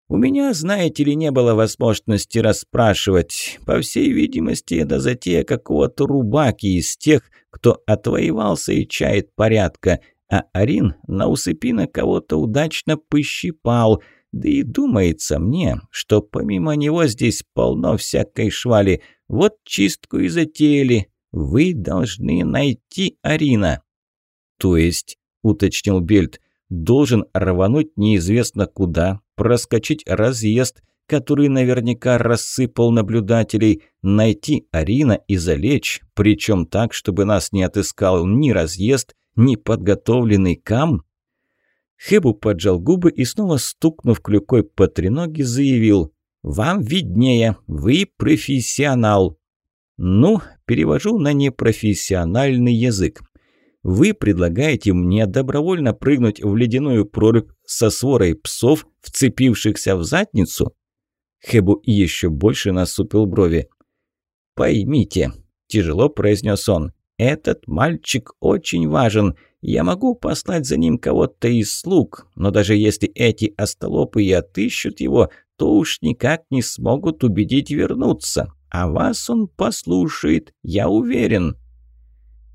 «У меня, знаете ли, не было возможности расспрашивать. По всей видимости, это затея какого-то рубаки из тех, кто отвоевался и чает порядка. А Арин на усыпина кого-то удачно пощипал». Да и думается мне, что помимо него здесь полно всякой швали. Вот чистку и затеяли. Вы должны найти Арина». «То есть», – уточнил Бельт, – «должен рвануть неизвестно куда, проскочить разъезд, который наверняка рассыпал наблюдателей, найти Арина и залечь, причем так, чтобы нас не отыскал ни разъезд, ни подготовленный кам? Хебу поджал губы и снова стукнув клюкой по треноге, заявил «Вам виднее, вы профессионал». Ну, перевожу на непрофессиональный язык. Вы предлагаете мне добровольно прыгнуть в ледяную прорубь со сворой псов, вцепившихся в задницу? Хебу еще больше насупил брови. «Поймите», – тяжело произнес он, – «этот мальчик очень важен. Я могу послать за ним кого-то из слуг, но даже если эти остолопы и отыщут его, то уж никак не смогут убедить вернуться. А вас он послушает, я уверен».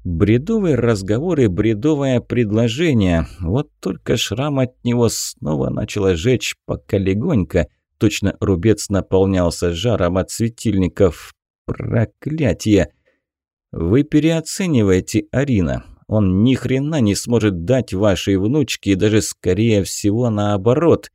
Бредовый разговор и бредовое предложение. Вот только шрам от него снова начало жечь пока легонько. Точно рубец наполнялся жаром от светильников. Проклятие! Вы переоцениваете Арина. Он ни хрена не сможет дать вашей внучке, и даже скорее всего наоборот.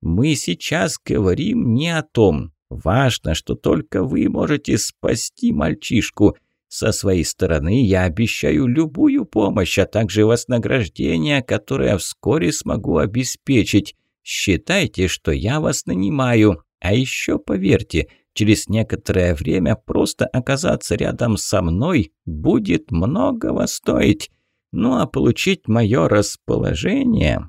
Мы сейчас говорим не о том. Важно, что только вы можете спасти мальчишку. Со своей стороны я обещаю любую помощь, а также вознаграждение, которое вскоре смогу обеспечить. Считайте, что я вас нанимаю. А еще поверьте, через некоторое время просто оказаться рядом со мной будет многого стоить. Ну а получить мое расположение...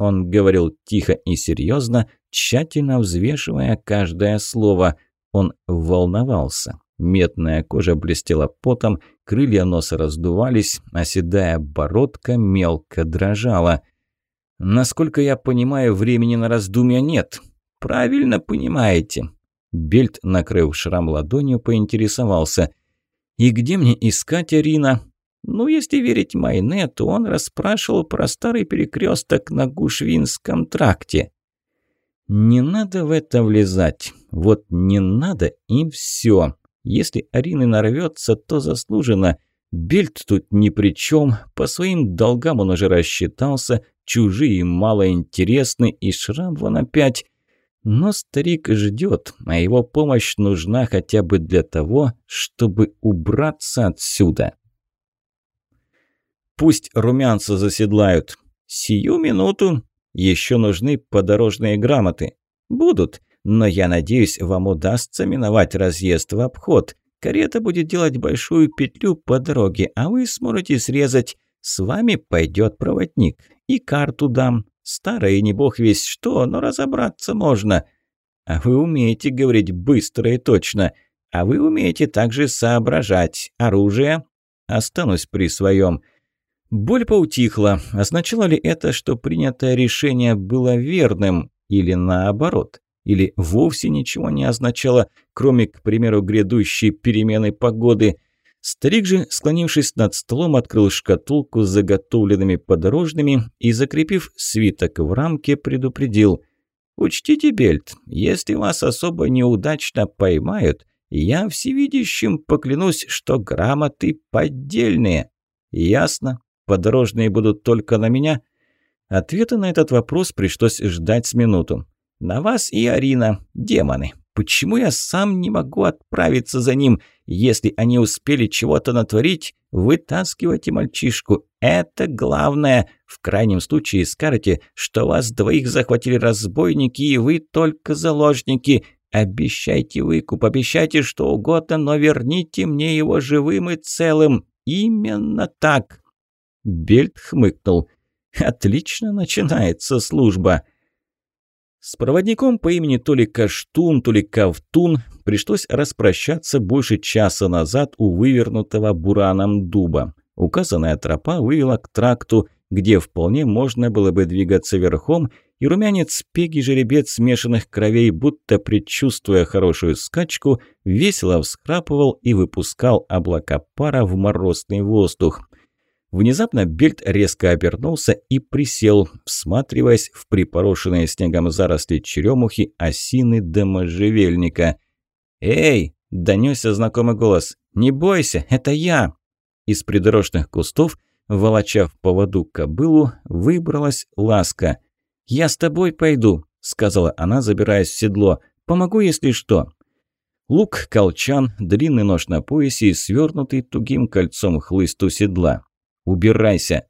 Он говорил тихо и серьезно, тщательно взвешивая каждое слово. Он волновался. Медная кожа блестела потом, крылья носа раздувались, а седая бородка мелко дрожала. «Насколько я понимаю, времени на раздумья нет». «Правильно понимаете». Бельт, накрыв шрам ладонью, поинтересовался. «И где мне искать Арина?» «Ну, если верить Майнету, он расспрашивал про старый перекресток на Гушвинском тракте». «Не надо в это влезать. Вот не надо и все. Если Арины нарвется, то заслуженно. Бельт тут ни при чем. По своим долгам он уже рассчитался. Чужие малоинтересны, и шрам вон опять. Но старик ждет, а его помощь нужна хотя бы для того, чтобы убраться отсюда. Пусть румянца заседлают. Сию минуту. Еще нужны подорожные грамоты. Будут. Но я надеюсь, вам удастся миновать разъезд в обход. Карета будет делать большую петлю по дороге, а вы сможете срезать. С вами пойдет проводник. И карту дам. Старая не бог весь что, но разобраться можно. А вы умеете говорить быстро и точно. А вы умеете также соображать. Оружие? Останусь при своем. Боль поутихла. Означало ли это, что принятое решение было верным? Или наоборот? или вовсе ничего не означало, кроме, к примеру, грядущей перемены погоды. Старик же, склонившись над столом, открыл шкатулку с заготовленными подорожными и, закрепив свиток в рамке, предупредил. «Учтите, Бельт, если вас особо неудачно поймают, я всевидящим поклянусь, что грамоты поддельные». «Ясно. Подорожные будут только на меня?» Ответа на этот вопрос пришлось ждать с минуту. На вас и Арина, демоны. Почему я сам не могу отправиться за ним? Если они успели чего-то натворить, вытаскивайте мальчишку. Это главное. В крайнем случае скажете, что вас двоих захватили разбойники, и вы только заложники. Обещайте выкуп, обещайте что угодно, но верните мне его живым и целым. Именно так. Бельт хмыкнул. Отлично начинается служба. С проводником по имени то ли Каштун, то ли Кавтун пришлось распрощаться больше часа назад у вывернутого бураном дуба. Указанная тропа вывела к тракту, где вполне можно было бы двигаться верхом, и румянец пеги жеребец смешанных кровей, будто предчувствуя хорошую скачку, весело всхрапывал и выпускал облака пара в морозный воздух. Внезапно Бельт резко обернулся и присел, всматриваясь в припорошенные снегом заросли черемухи, осины да можжевельника. «Эй!» – донесся знакомый голос. «Не бойся, это я!» Из придорожных кустов, волоча в поводу кобылу, выбралась ласка. «Я с тобой пойду», – сказала она, забираясь в седло.
Помогу, если что». Лук, колчан, длинный нож на поясе и свернутый тугим кольцом хлыст у седла. «Убирайся!»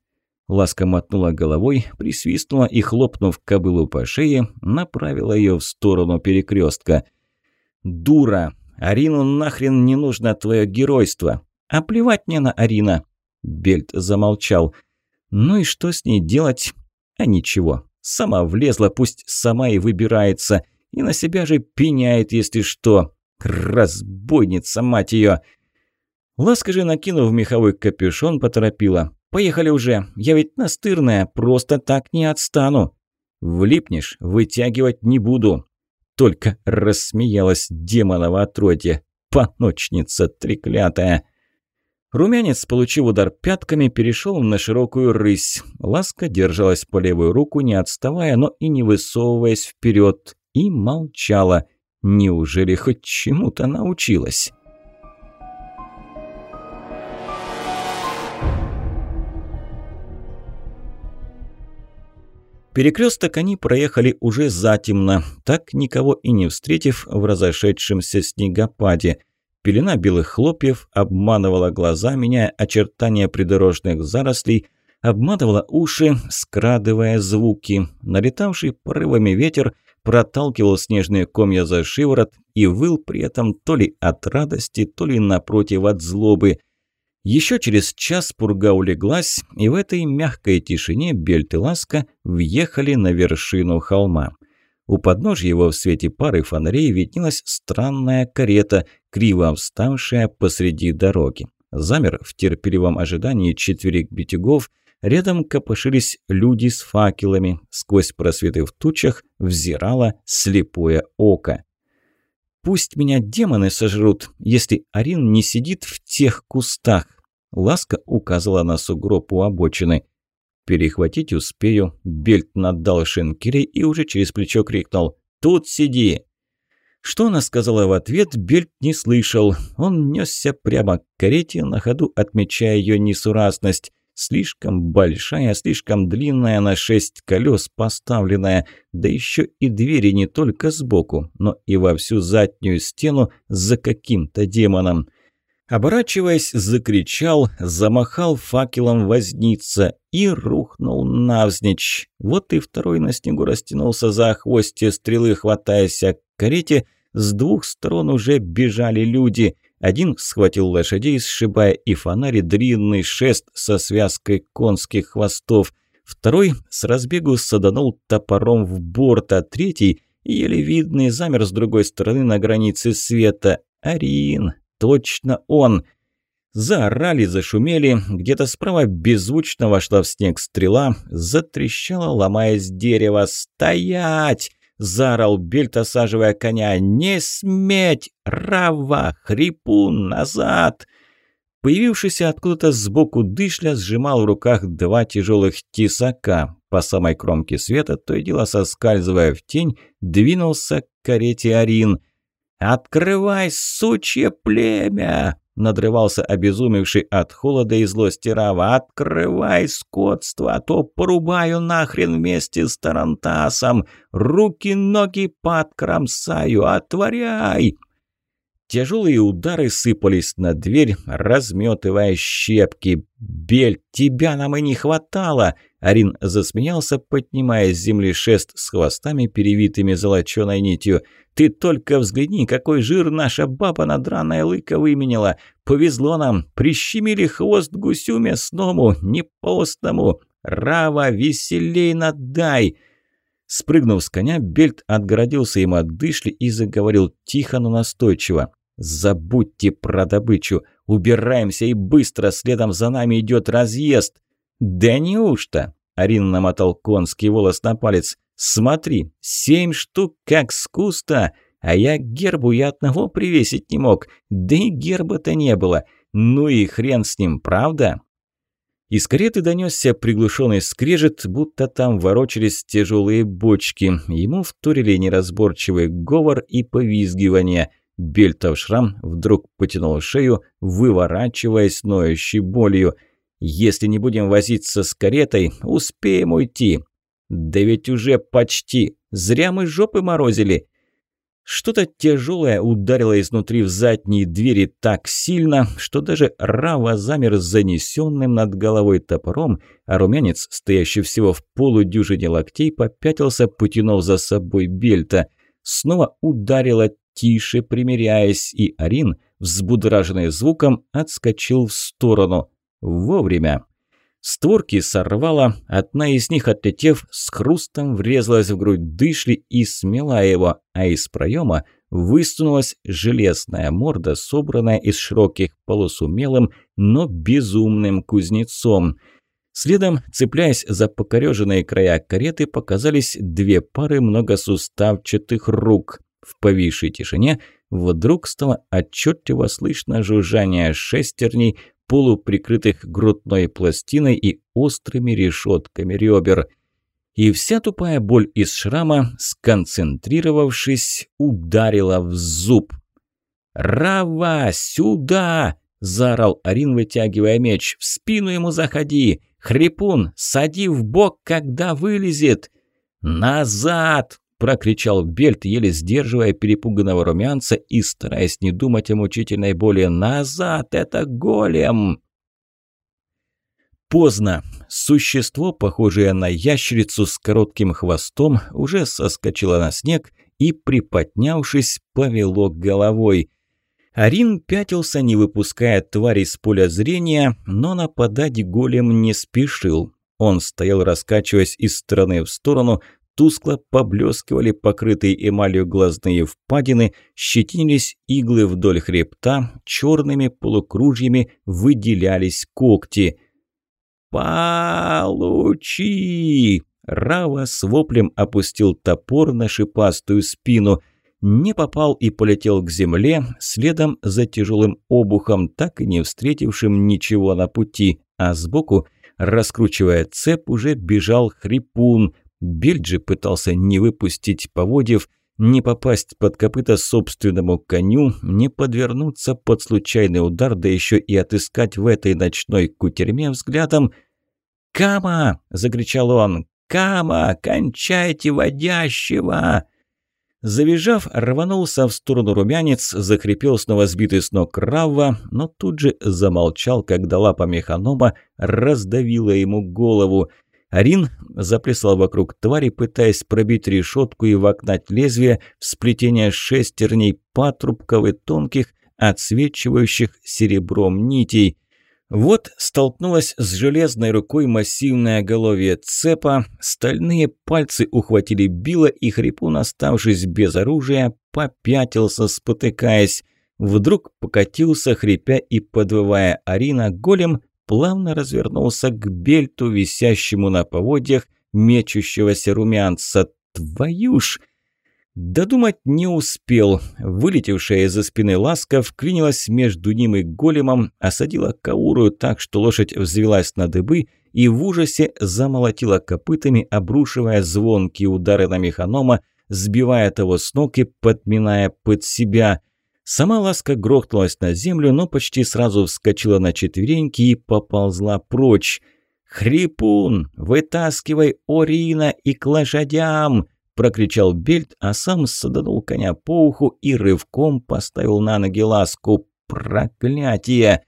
Ласка мотнула головой, присвистнула и, хлопнув кобылу по шее, направила ее в сторону перекрестка. «Дура! Арину нахрен не нужно твое геройство! А плевать мне на Арина!» Бельт замолчал. «Ну и что с ней делать?» «А ничего. Сама влезла, пусть сама и выбирается. И на себя же пеняет, если что. Разбойница, мать ее!» Ласка же, накинув меховой капюшон, поторопила. «Поехали уже, я ведь настырная, просто так не отстану». «Влипнешь, вытягивать не буду». Только рассмеялась демонова отродье. Поночница треклятая. Румянец, получив удар пятками, перешел на широкую рысь. Ласка держалась по левую руку, не отставая, но и не высовываясь вперед, и молчала. Неужели хоть чему-то научилась? Перекресток они проехали уже затемно, так никого и не встретив в разошедшемся снегопаде. Пелена белых хлопьев обманывала глаза, меняя очертания придорожных зарослей, обматывала уши, скрадывая звуки. Налетавший порывами ветер проталкивал снежные комья за шиворот и выл при этом то ли от радости, то ли напротив от злобы. Еще через час пурга улеглась, и в этой мягкой тишине Бельт и Ласка въехали на вершину холма. У подножья его в свете пары фонарей виднелась странная карета, криво вставшая посреди дороги. Замер в терпеливом ожидании четверик битюгов, рядом копошились люди с факелами, сквозь просветы в тучах взирало слепое око. «Пусть меня демоны сожрут, если Арин не сидит в тех кустах», Ласка указала на сугроб у обочины. «Перехватить успею». Бельт наддал шинкерей и уже через плечо крикнул «Тут сиди!». Что она сказала в ответ, Бельт не слышал. Он несся прямо к карете, на ходу отмечая ее несуразность. Слишком большая, слишком длинная на шесть колес поставленная, да еще и двери не только сбоку, но и во всю заднюю стену за каким-то демоном. Оборачиваясь, закричал, замахал факелом возница и рухнул навзничь. Вот и второй на снегу растянулся за хвосте стрелы, хватаясь к карете. С двух сторон уже бежали люди. Один схватил лошадей, сшибая и фонари длинный шест со связкой конских хвостов. Второй с разбегу саданул топором в борт, а третий, еле видный, замер с другой стороны на границе света. Арин, точно он. Заорали, зашумели, где-то справа беззвучно вошла в снег стрела, затрещала, ломаясь дерево. «Стоять!» – заорал Бельт, осаживая коня. «Не сметь! Рава! Хрипун! Назад!» Появившийся откуда-то сбоку дышля сжимал в руках два тяжелых тесака. По самой кромке света, то и дело соскальзывая в тень, двинулся к карете Арин. «Открывай, сучье племя!» Надрывался обезумевший от холода и злости Рава. «Открывай, скотство, а то порубаю нахрен вместе с Тарантасом! Руки-ноги подкромсаю! Отворяй!» Тяжелые удары сыпались на дверь, разметывая щепки. «Бель, тебя нам и не хватало!» Арин засмеялся, поднимая с земли шест с хвостами, перевитыми золоченой нитью. «Ты только взгляни, какой жир наша баба на драное лыко выменила! Повезло нам, прищемили хвост гусю мясному, не постному! Рава, веселей надай!» Спрыгнув с коня, Бельт отгородился им от дышли и заговорил тихо, но настойчиво. «Забудьте про добычу! Убираемся и быстро! Следом за нами идет разъезд!» «Да неужто?» – Арин намотал конский волос на палец. «Смотри, семь штук как с куста, а я гербу и одного привесить не мог, да и герба-то не было. Ну и хрен с ним, правда?» Из кареты донесся приглушенный скрежет, будто там ворочались тяжелые бочки. Ему вторили неразборчивый говор и повизгивание. Бельтов шрам вдруг потянул шею, выворачиваясь ноющей болью. «Если не будем возиться с каретой, успеем уйти». «Да ведь уже почти. Зря мы жопы морозили».
Что-то тяжелое ударило изнутри в задние двери так сильно, что даже Рава замер с занесенным над головой топором, а румянец, стоящий всего в полудюжине локтей, попятился, потянув за собой бельта. Снова ударило тише, примиряясь, и Арин, взбудораженный звуком, отскочил в сторону. Вовремя. Створки сорвало, одна из них, отлетев, с хрустом врезалась в грудь дышли и смела его, а из проема высунулась железная морда, собранная из широких полос умелым, но безумным кузнецом. Следом, цепляясь за покореженные края кареты, показались две пары многосуставчатых рук. В повисшей тишине вдруг стало отчетливо слышно жужжание шестерней, полуприкрытых грудной пластиной и острыми решетками ребер. И вся тупая боль из шрама, сконцентрировавшись, ударила в зуб. «Рава, сюда!» – заорал Арин, вытягивая меч. «В спину ему заходи! Хрипун, сади в бок, когда вылезет!» «Назад!» – прокричал Бельт, еле сдерживая перепуганного румянца и стараясь не думать о мучительной боли. «Назад! Это голем!» Поздно. Существо, похожее на ящерицу с коротким хвостом, уже соскочило на снег и, приподнявшись, повело головой. Арин пятился, не выпуская твари с поля зрения, но нападать голем не спешил. Он стоял, раскачиваясь из стороны в сторону, тускло поблескивали покрытые эмалью глазные впадины, щетинились иглы вдоль хребта, черными полукружьями выделялись когти. «Получи!» Рава с воплем опустил топор на шипастую спину. Не попал и полетел к земле, следом за тяжелым обухом, так и не встретившим ничего на пути, а сбоку, раскручивая цеп, уже бежал хрипун – Бельджи пытался не выпустить поводьев, не попасть под копыта собственному коню, не подвернуться под случайный удар, да еще и отыскать в этой ночной кутерьме взглядом. «Кама!» – закричал он. «Кама! Кончайте водящего!» Завизжав, рванулся в сторону румянец, закрепил снова сбитый с ног Равва, но тут же замолчал, когда лапа механома раздавила ему голову – Арин заплясал вокруг твари, пытаясь пробить решетку и вогнать лезвие в сплетение шестерней патрубков и тонких, отсвечивающих серебром нитей. Вот столкнулась с железной рукой массивное головье цепа, стальные пальцы ухватили било, и хрипун, оставшись без оружия, попятился, спотыкаясь. Вдруг покатился, хрипя и подвывая Арина, голем плавно развернулся к бельту, висящему на поводьях, мечущегося румянца. «Твою ж!» Додумать не успел. Вылетевшая из-за спины ласка вклинилась между ним и големом, осадила Кауру так, что лошадь взвелась на дыбы и в ужасе замолотила копытами, обрушивая звонкие удары на механома, сбивая того с ног и подминая под себя. Сама ласка грохнулась на землю, но почти сразу вскочила на четвереньки и поползла прочь. «Хрипун, вытаскивай Орина и к лошадям!» – прокричал Бельт, а сам саданул коня по уху и рывком поставил на ноги ласку. «Проклятие!»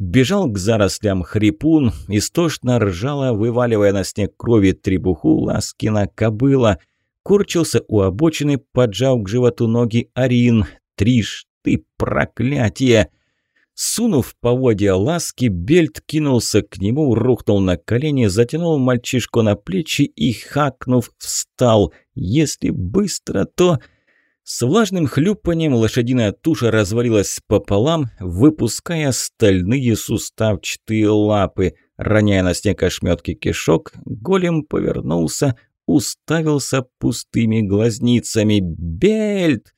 Бежал к зарослям хрипун, истошно ржала, вываливая на снег крови требуху ласкина кобыла. Корчился у обочины, поджав к животу ноги Арин. Триш, ты проклятие!» Сунув поводья ласки, Бельт кинулся к нему, рухнул на колени, затянул мальчишку на плечи и, хакнув, встал. Если быстро, то... С влажным хлюпанием лошадиная туша развалилась пополам, выпуская стальные суставчатые лапы. Роняя на снег ошметки кишок, голем повернулся, уставился пустыми глазницами. «Бельт!»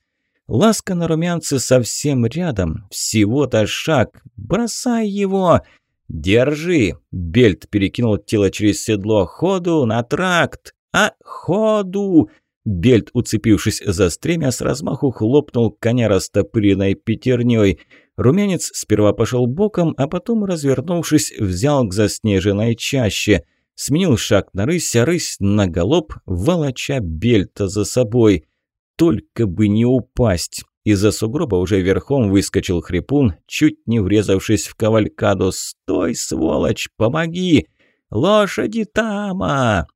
Ласка на румянце совсем рядом, всего-то шаг. Бросай его! Держи! Бельт перекинул тело через седло. Ходу на тракт! А, ходу! Бельт, уцепившись за стремя, с размаху хлопнул коня растопыренной пятерней. Румянец сперва пошел боком, а потом, развернувшись, взял к заснеженной чаще. Сменил шаг на рысь, а рысь на галоп, волоча Бельта за собой. Только бы не упасть. Из-за сугроба уже верхом выскочил хрипун, чуть не врезавшись в кавалькаду. «Стой, сволочь, помоги! Лошади тама!»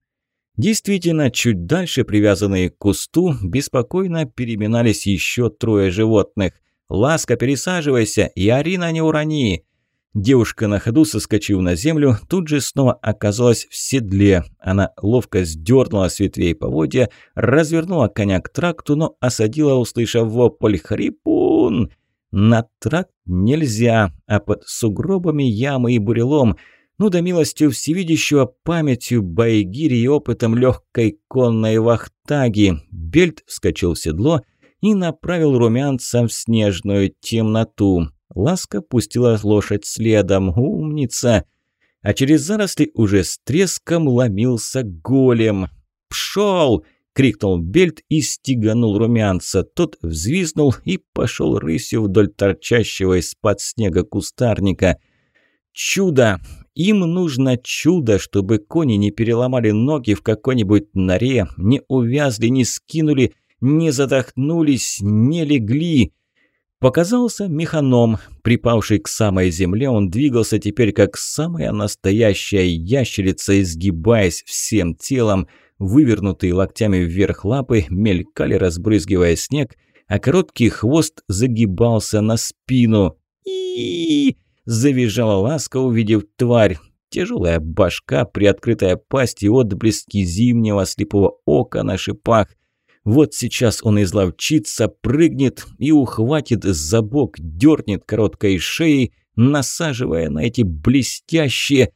Действительно, чуть дальше, привязанные к кусту, беспокойно переминались еще трое животных. «Ласка, пересаживайся и Арина не урони!» Девушка на ходу, соскочив на землю, тут же снова оказалась в седле. Она ловко сдернула с ветвей поводья, развернула коня к тракту, но осадила, услышав вопль «Хрипун!». На тракт нельзя, а под сугробами, ямы и бурелом. Ну да милостью всевидящего памятью Байгири и опытом легкой конной вахтаги. Бельт вскочил в седло и направил румянца в снежную темноту. Ласка пустила лошадь следом. Умница! А через заросли уже с треском ломился голем. «Пшел!» — крикнул Бельт и стиганул румянца. Тот взвизнул и пошел рысью вдоль торчащего из-под снега кустарника. «Чудо! Им нужно чудо, чтобы кони не переломали ноги в какой-нибудь норе, не увязли, не скинули, не задохнулись, не легли. Показался механом. Припавший к самой земле, он двигался теперь как самая настоящая ящерица, изгибаясь всем телом. Вывернутые локтями вверх лапы мелькали, разбрызгивая снег, а короткий хвост загибался на спину. и завизжала ласка, увидев тварь. Тяжелая башка, приоткрытая пасть и отблески зимнего слепого ока на шипах. Вот сейчас он изловчится, прыгнет и ухватит за бок, дернет короткой шеей, насаживая на эти блестящие...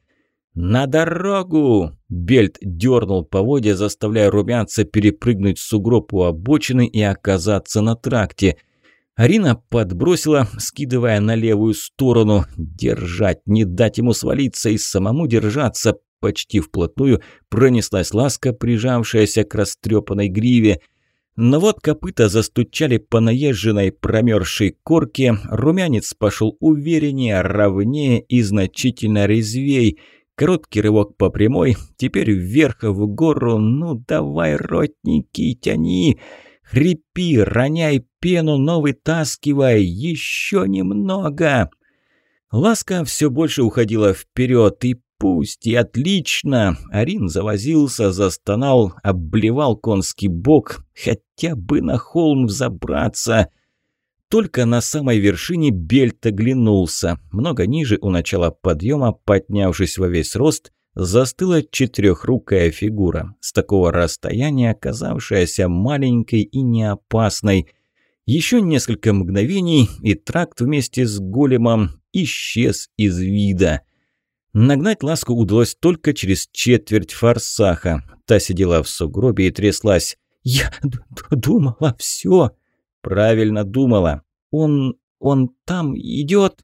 «На дорогу!» Бельт дернул поводья, заставляя румянца перепрыгнуть сугроб у обочины и оказаться на тракте. Арина подбросила, скидывая на левую сторону. Держать, не дать ему свалиться и самому держаться. Почти вплотную пронеслась ласка, прижавшаяся к растрепанной гриве – но вот копыта застучали по наезженной промерзшей корке, румянец пошел увереннее, ровнее и значительно резвей. Короткий рывок по прямой, теперь вверх в гору, ну давай, ротники, тяни! Хрипи, роняй пену, но вытаскивай, еще немного! Ласка все больше уходила вперед, и Пусть и отлично. Арин завозился, застонал, обблевал конский бок. Хотя бы на холм взобраться. Только на самой вершине Бельт оглянулся. Много ниже у начала подъема, поднявшись во весь рост, застыла четырехрукая фигура, с такого расстояния оказавшаяся маленькой и неопасной. Еще несколько мгновений, и тракт вместе с големом исчез из вида. Нагнать ласку удалось только через четверть форсаха. Та сидела в сугробе и тряслась. «Я думала, все!» «Правильно думала. Он... он там идет?»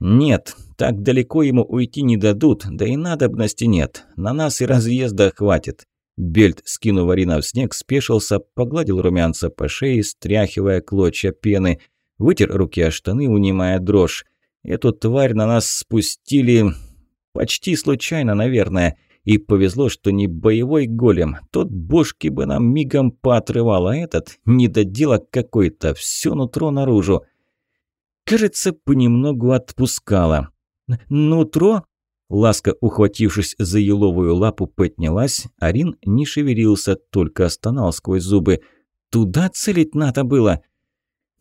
«Нет, так далеко ему уйти не дадут, да и надобности нет. На нас и разъезда хватит». Бельт, скинув Арина в снег, спешился, погладил румянца по шее, стряхивая клочья пены. Вытер руки о штаны, унимая дрожь. «Эту тварь на нас спустили Почти случайно, наверное. И повезло, что не боевой голем. Тот бошки бы нам мигом поотрывал, а этот недоделок какой-то, все нутро наружу. Кажется, понемногу отпускала. «Нутро?» Ласка, ухватившись за еловую лапу, поднялась. Арин не шевелился, только остонал сквозь зубы. «Туда целить надо было!»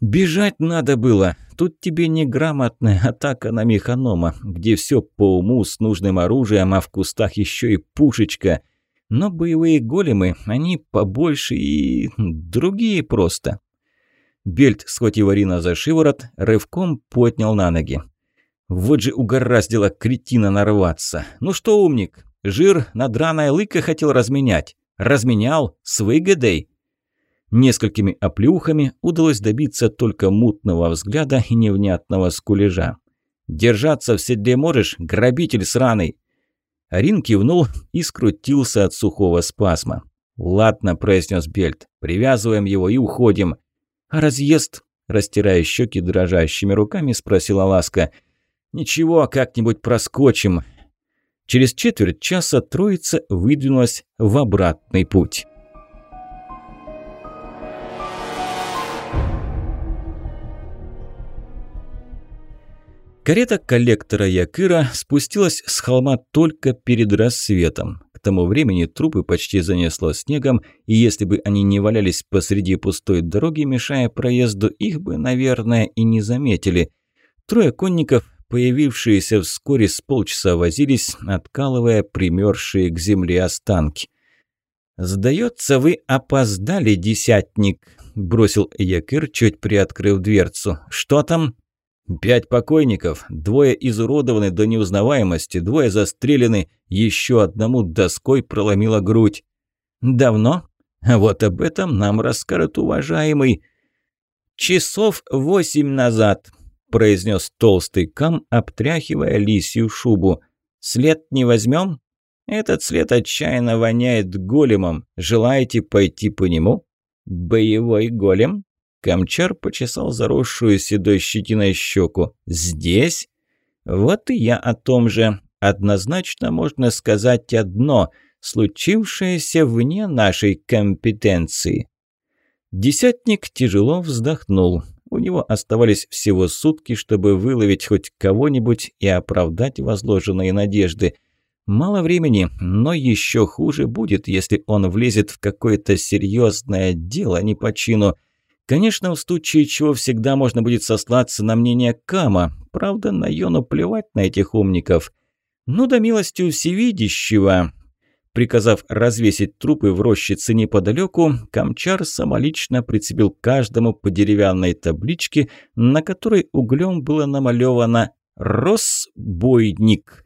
«Бежать надо было. Тут тебе не грамотная атака на механома, где все по уму с нужным оружием, а в кустах еще и пушечка. Но боевые големы, они побольше и... другие просто». Бельт, схватив Арина за шиворот, рывком поднял на ноги. «Вот же угораздило кретина нарваться. Ну что, умник, жир на драное лыко хотел разменять. Разменял с выгодой». Несколькими оплюхами удалось добиться только мутного взгляда и невнятного скулежа. «Держаться в седле можешь, грабитель сраный!» Арин кивнул и скрутился от сухого спазма. «Ладно», – произнес Бельт, – «привязываем его и уходим». «А разъезд?» – растирая щеки дрожащими руками, спросила Ласка. «Ничего, как-нибудь проскочим». Через четверть часа троица выдвинулась в обратный путь. Карета коллектора Якыра спустилась с холма только перед рассветом. К тому времени трупы почти занесло снегом, и если бы они не валялись посреди пустой дороги, мешая проезду, их бы, наверное, и не заметили. Трое конников, появившиеся вскоре с полчаса, возились, откалывая примерзшие к земле останки. «Сдается, вы опоздали, десятник», – бросил Якыр, чуть приоткрыв дверцу. «Что там?» Пять покойников, двое изуродованы до неузнаваемости, двое застрелены, еще одному доской проломила грудь. Давно? Вот об этом нам расскажет уважаемый. Часов восемь назад, произнес толстый кам, обтряхивая лисью шубу. След не возьмем? Этот след отчаянно воняет големом. Желаете пойти по нему? Боевой голем? Камчар почесал заросшую седой щетиной щеку. «Здесь?» «Вот и я о том же. Однозначно можно сказать одно – случившееся вне нашей компетенции». Десятник тяжело вздохнул. У него оставались всего сутки, чтобы выловить хоть кого-нибудь и оправдать возложенные надежды. Мало времени, но еще хуже будет, если он влезет в какое-то серьезное дело не по чину – Конечно, в случае чего всегда можно будет сослаться на мнение Кама. Правда, на Йону плевать на этих умников. Ну да милостью всевидящего. Приказав развесить трупы в рощице неподалеку, Камчар самолично прицепил каждому по деревянной табличке, на которой углем было намалевано «Росбойник».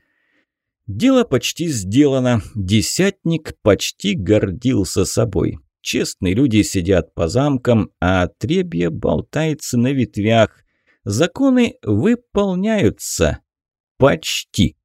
Дело почти сделано. Десятник почти гордился собой. Честные люди сидят по замкам, а отребье болтается на ветвях. Законы выполняются. Почти.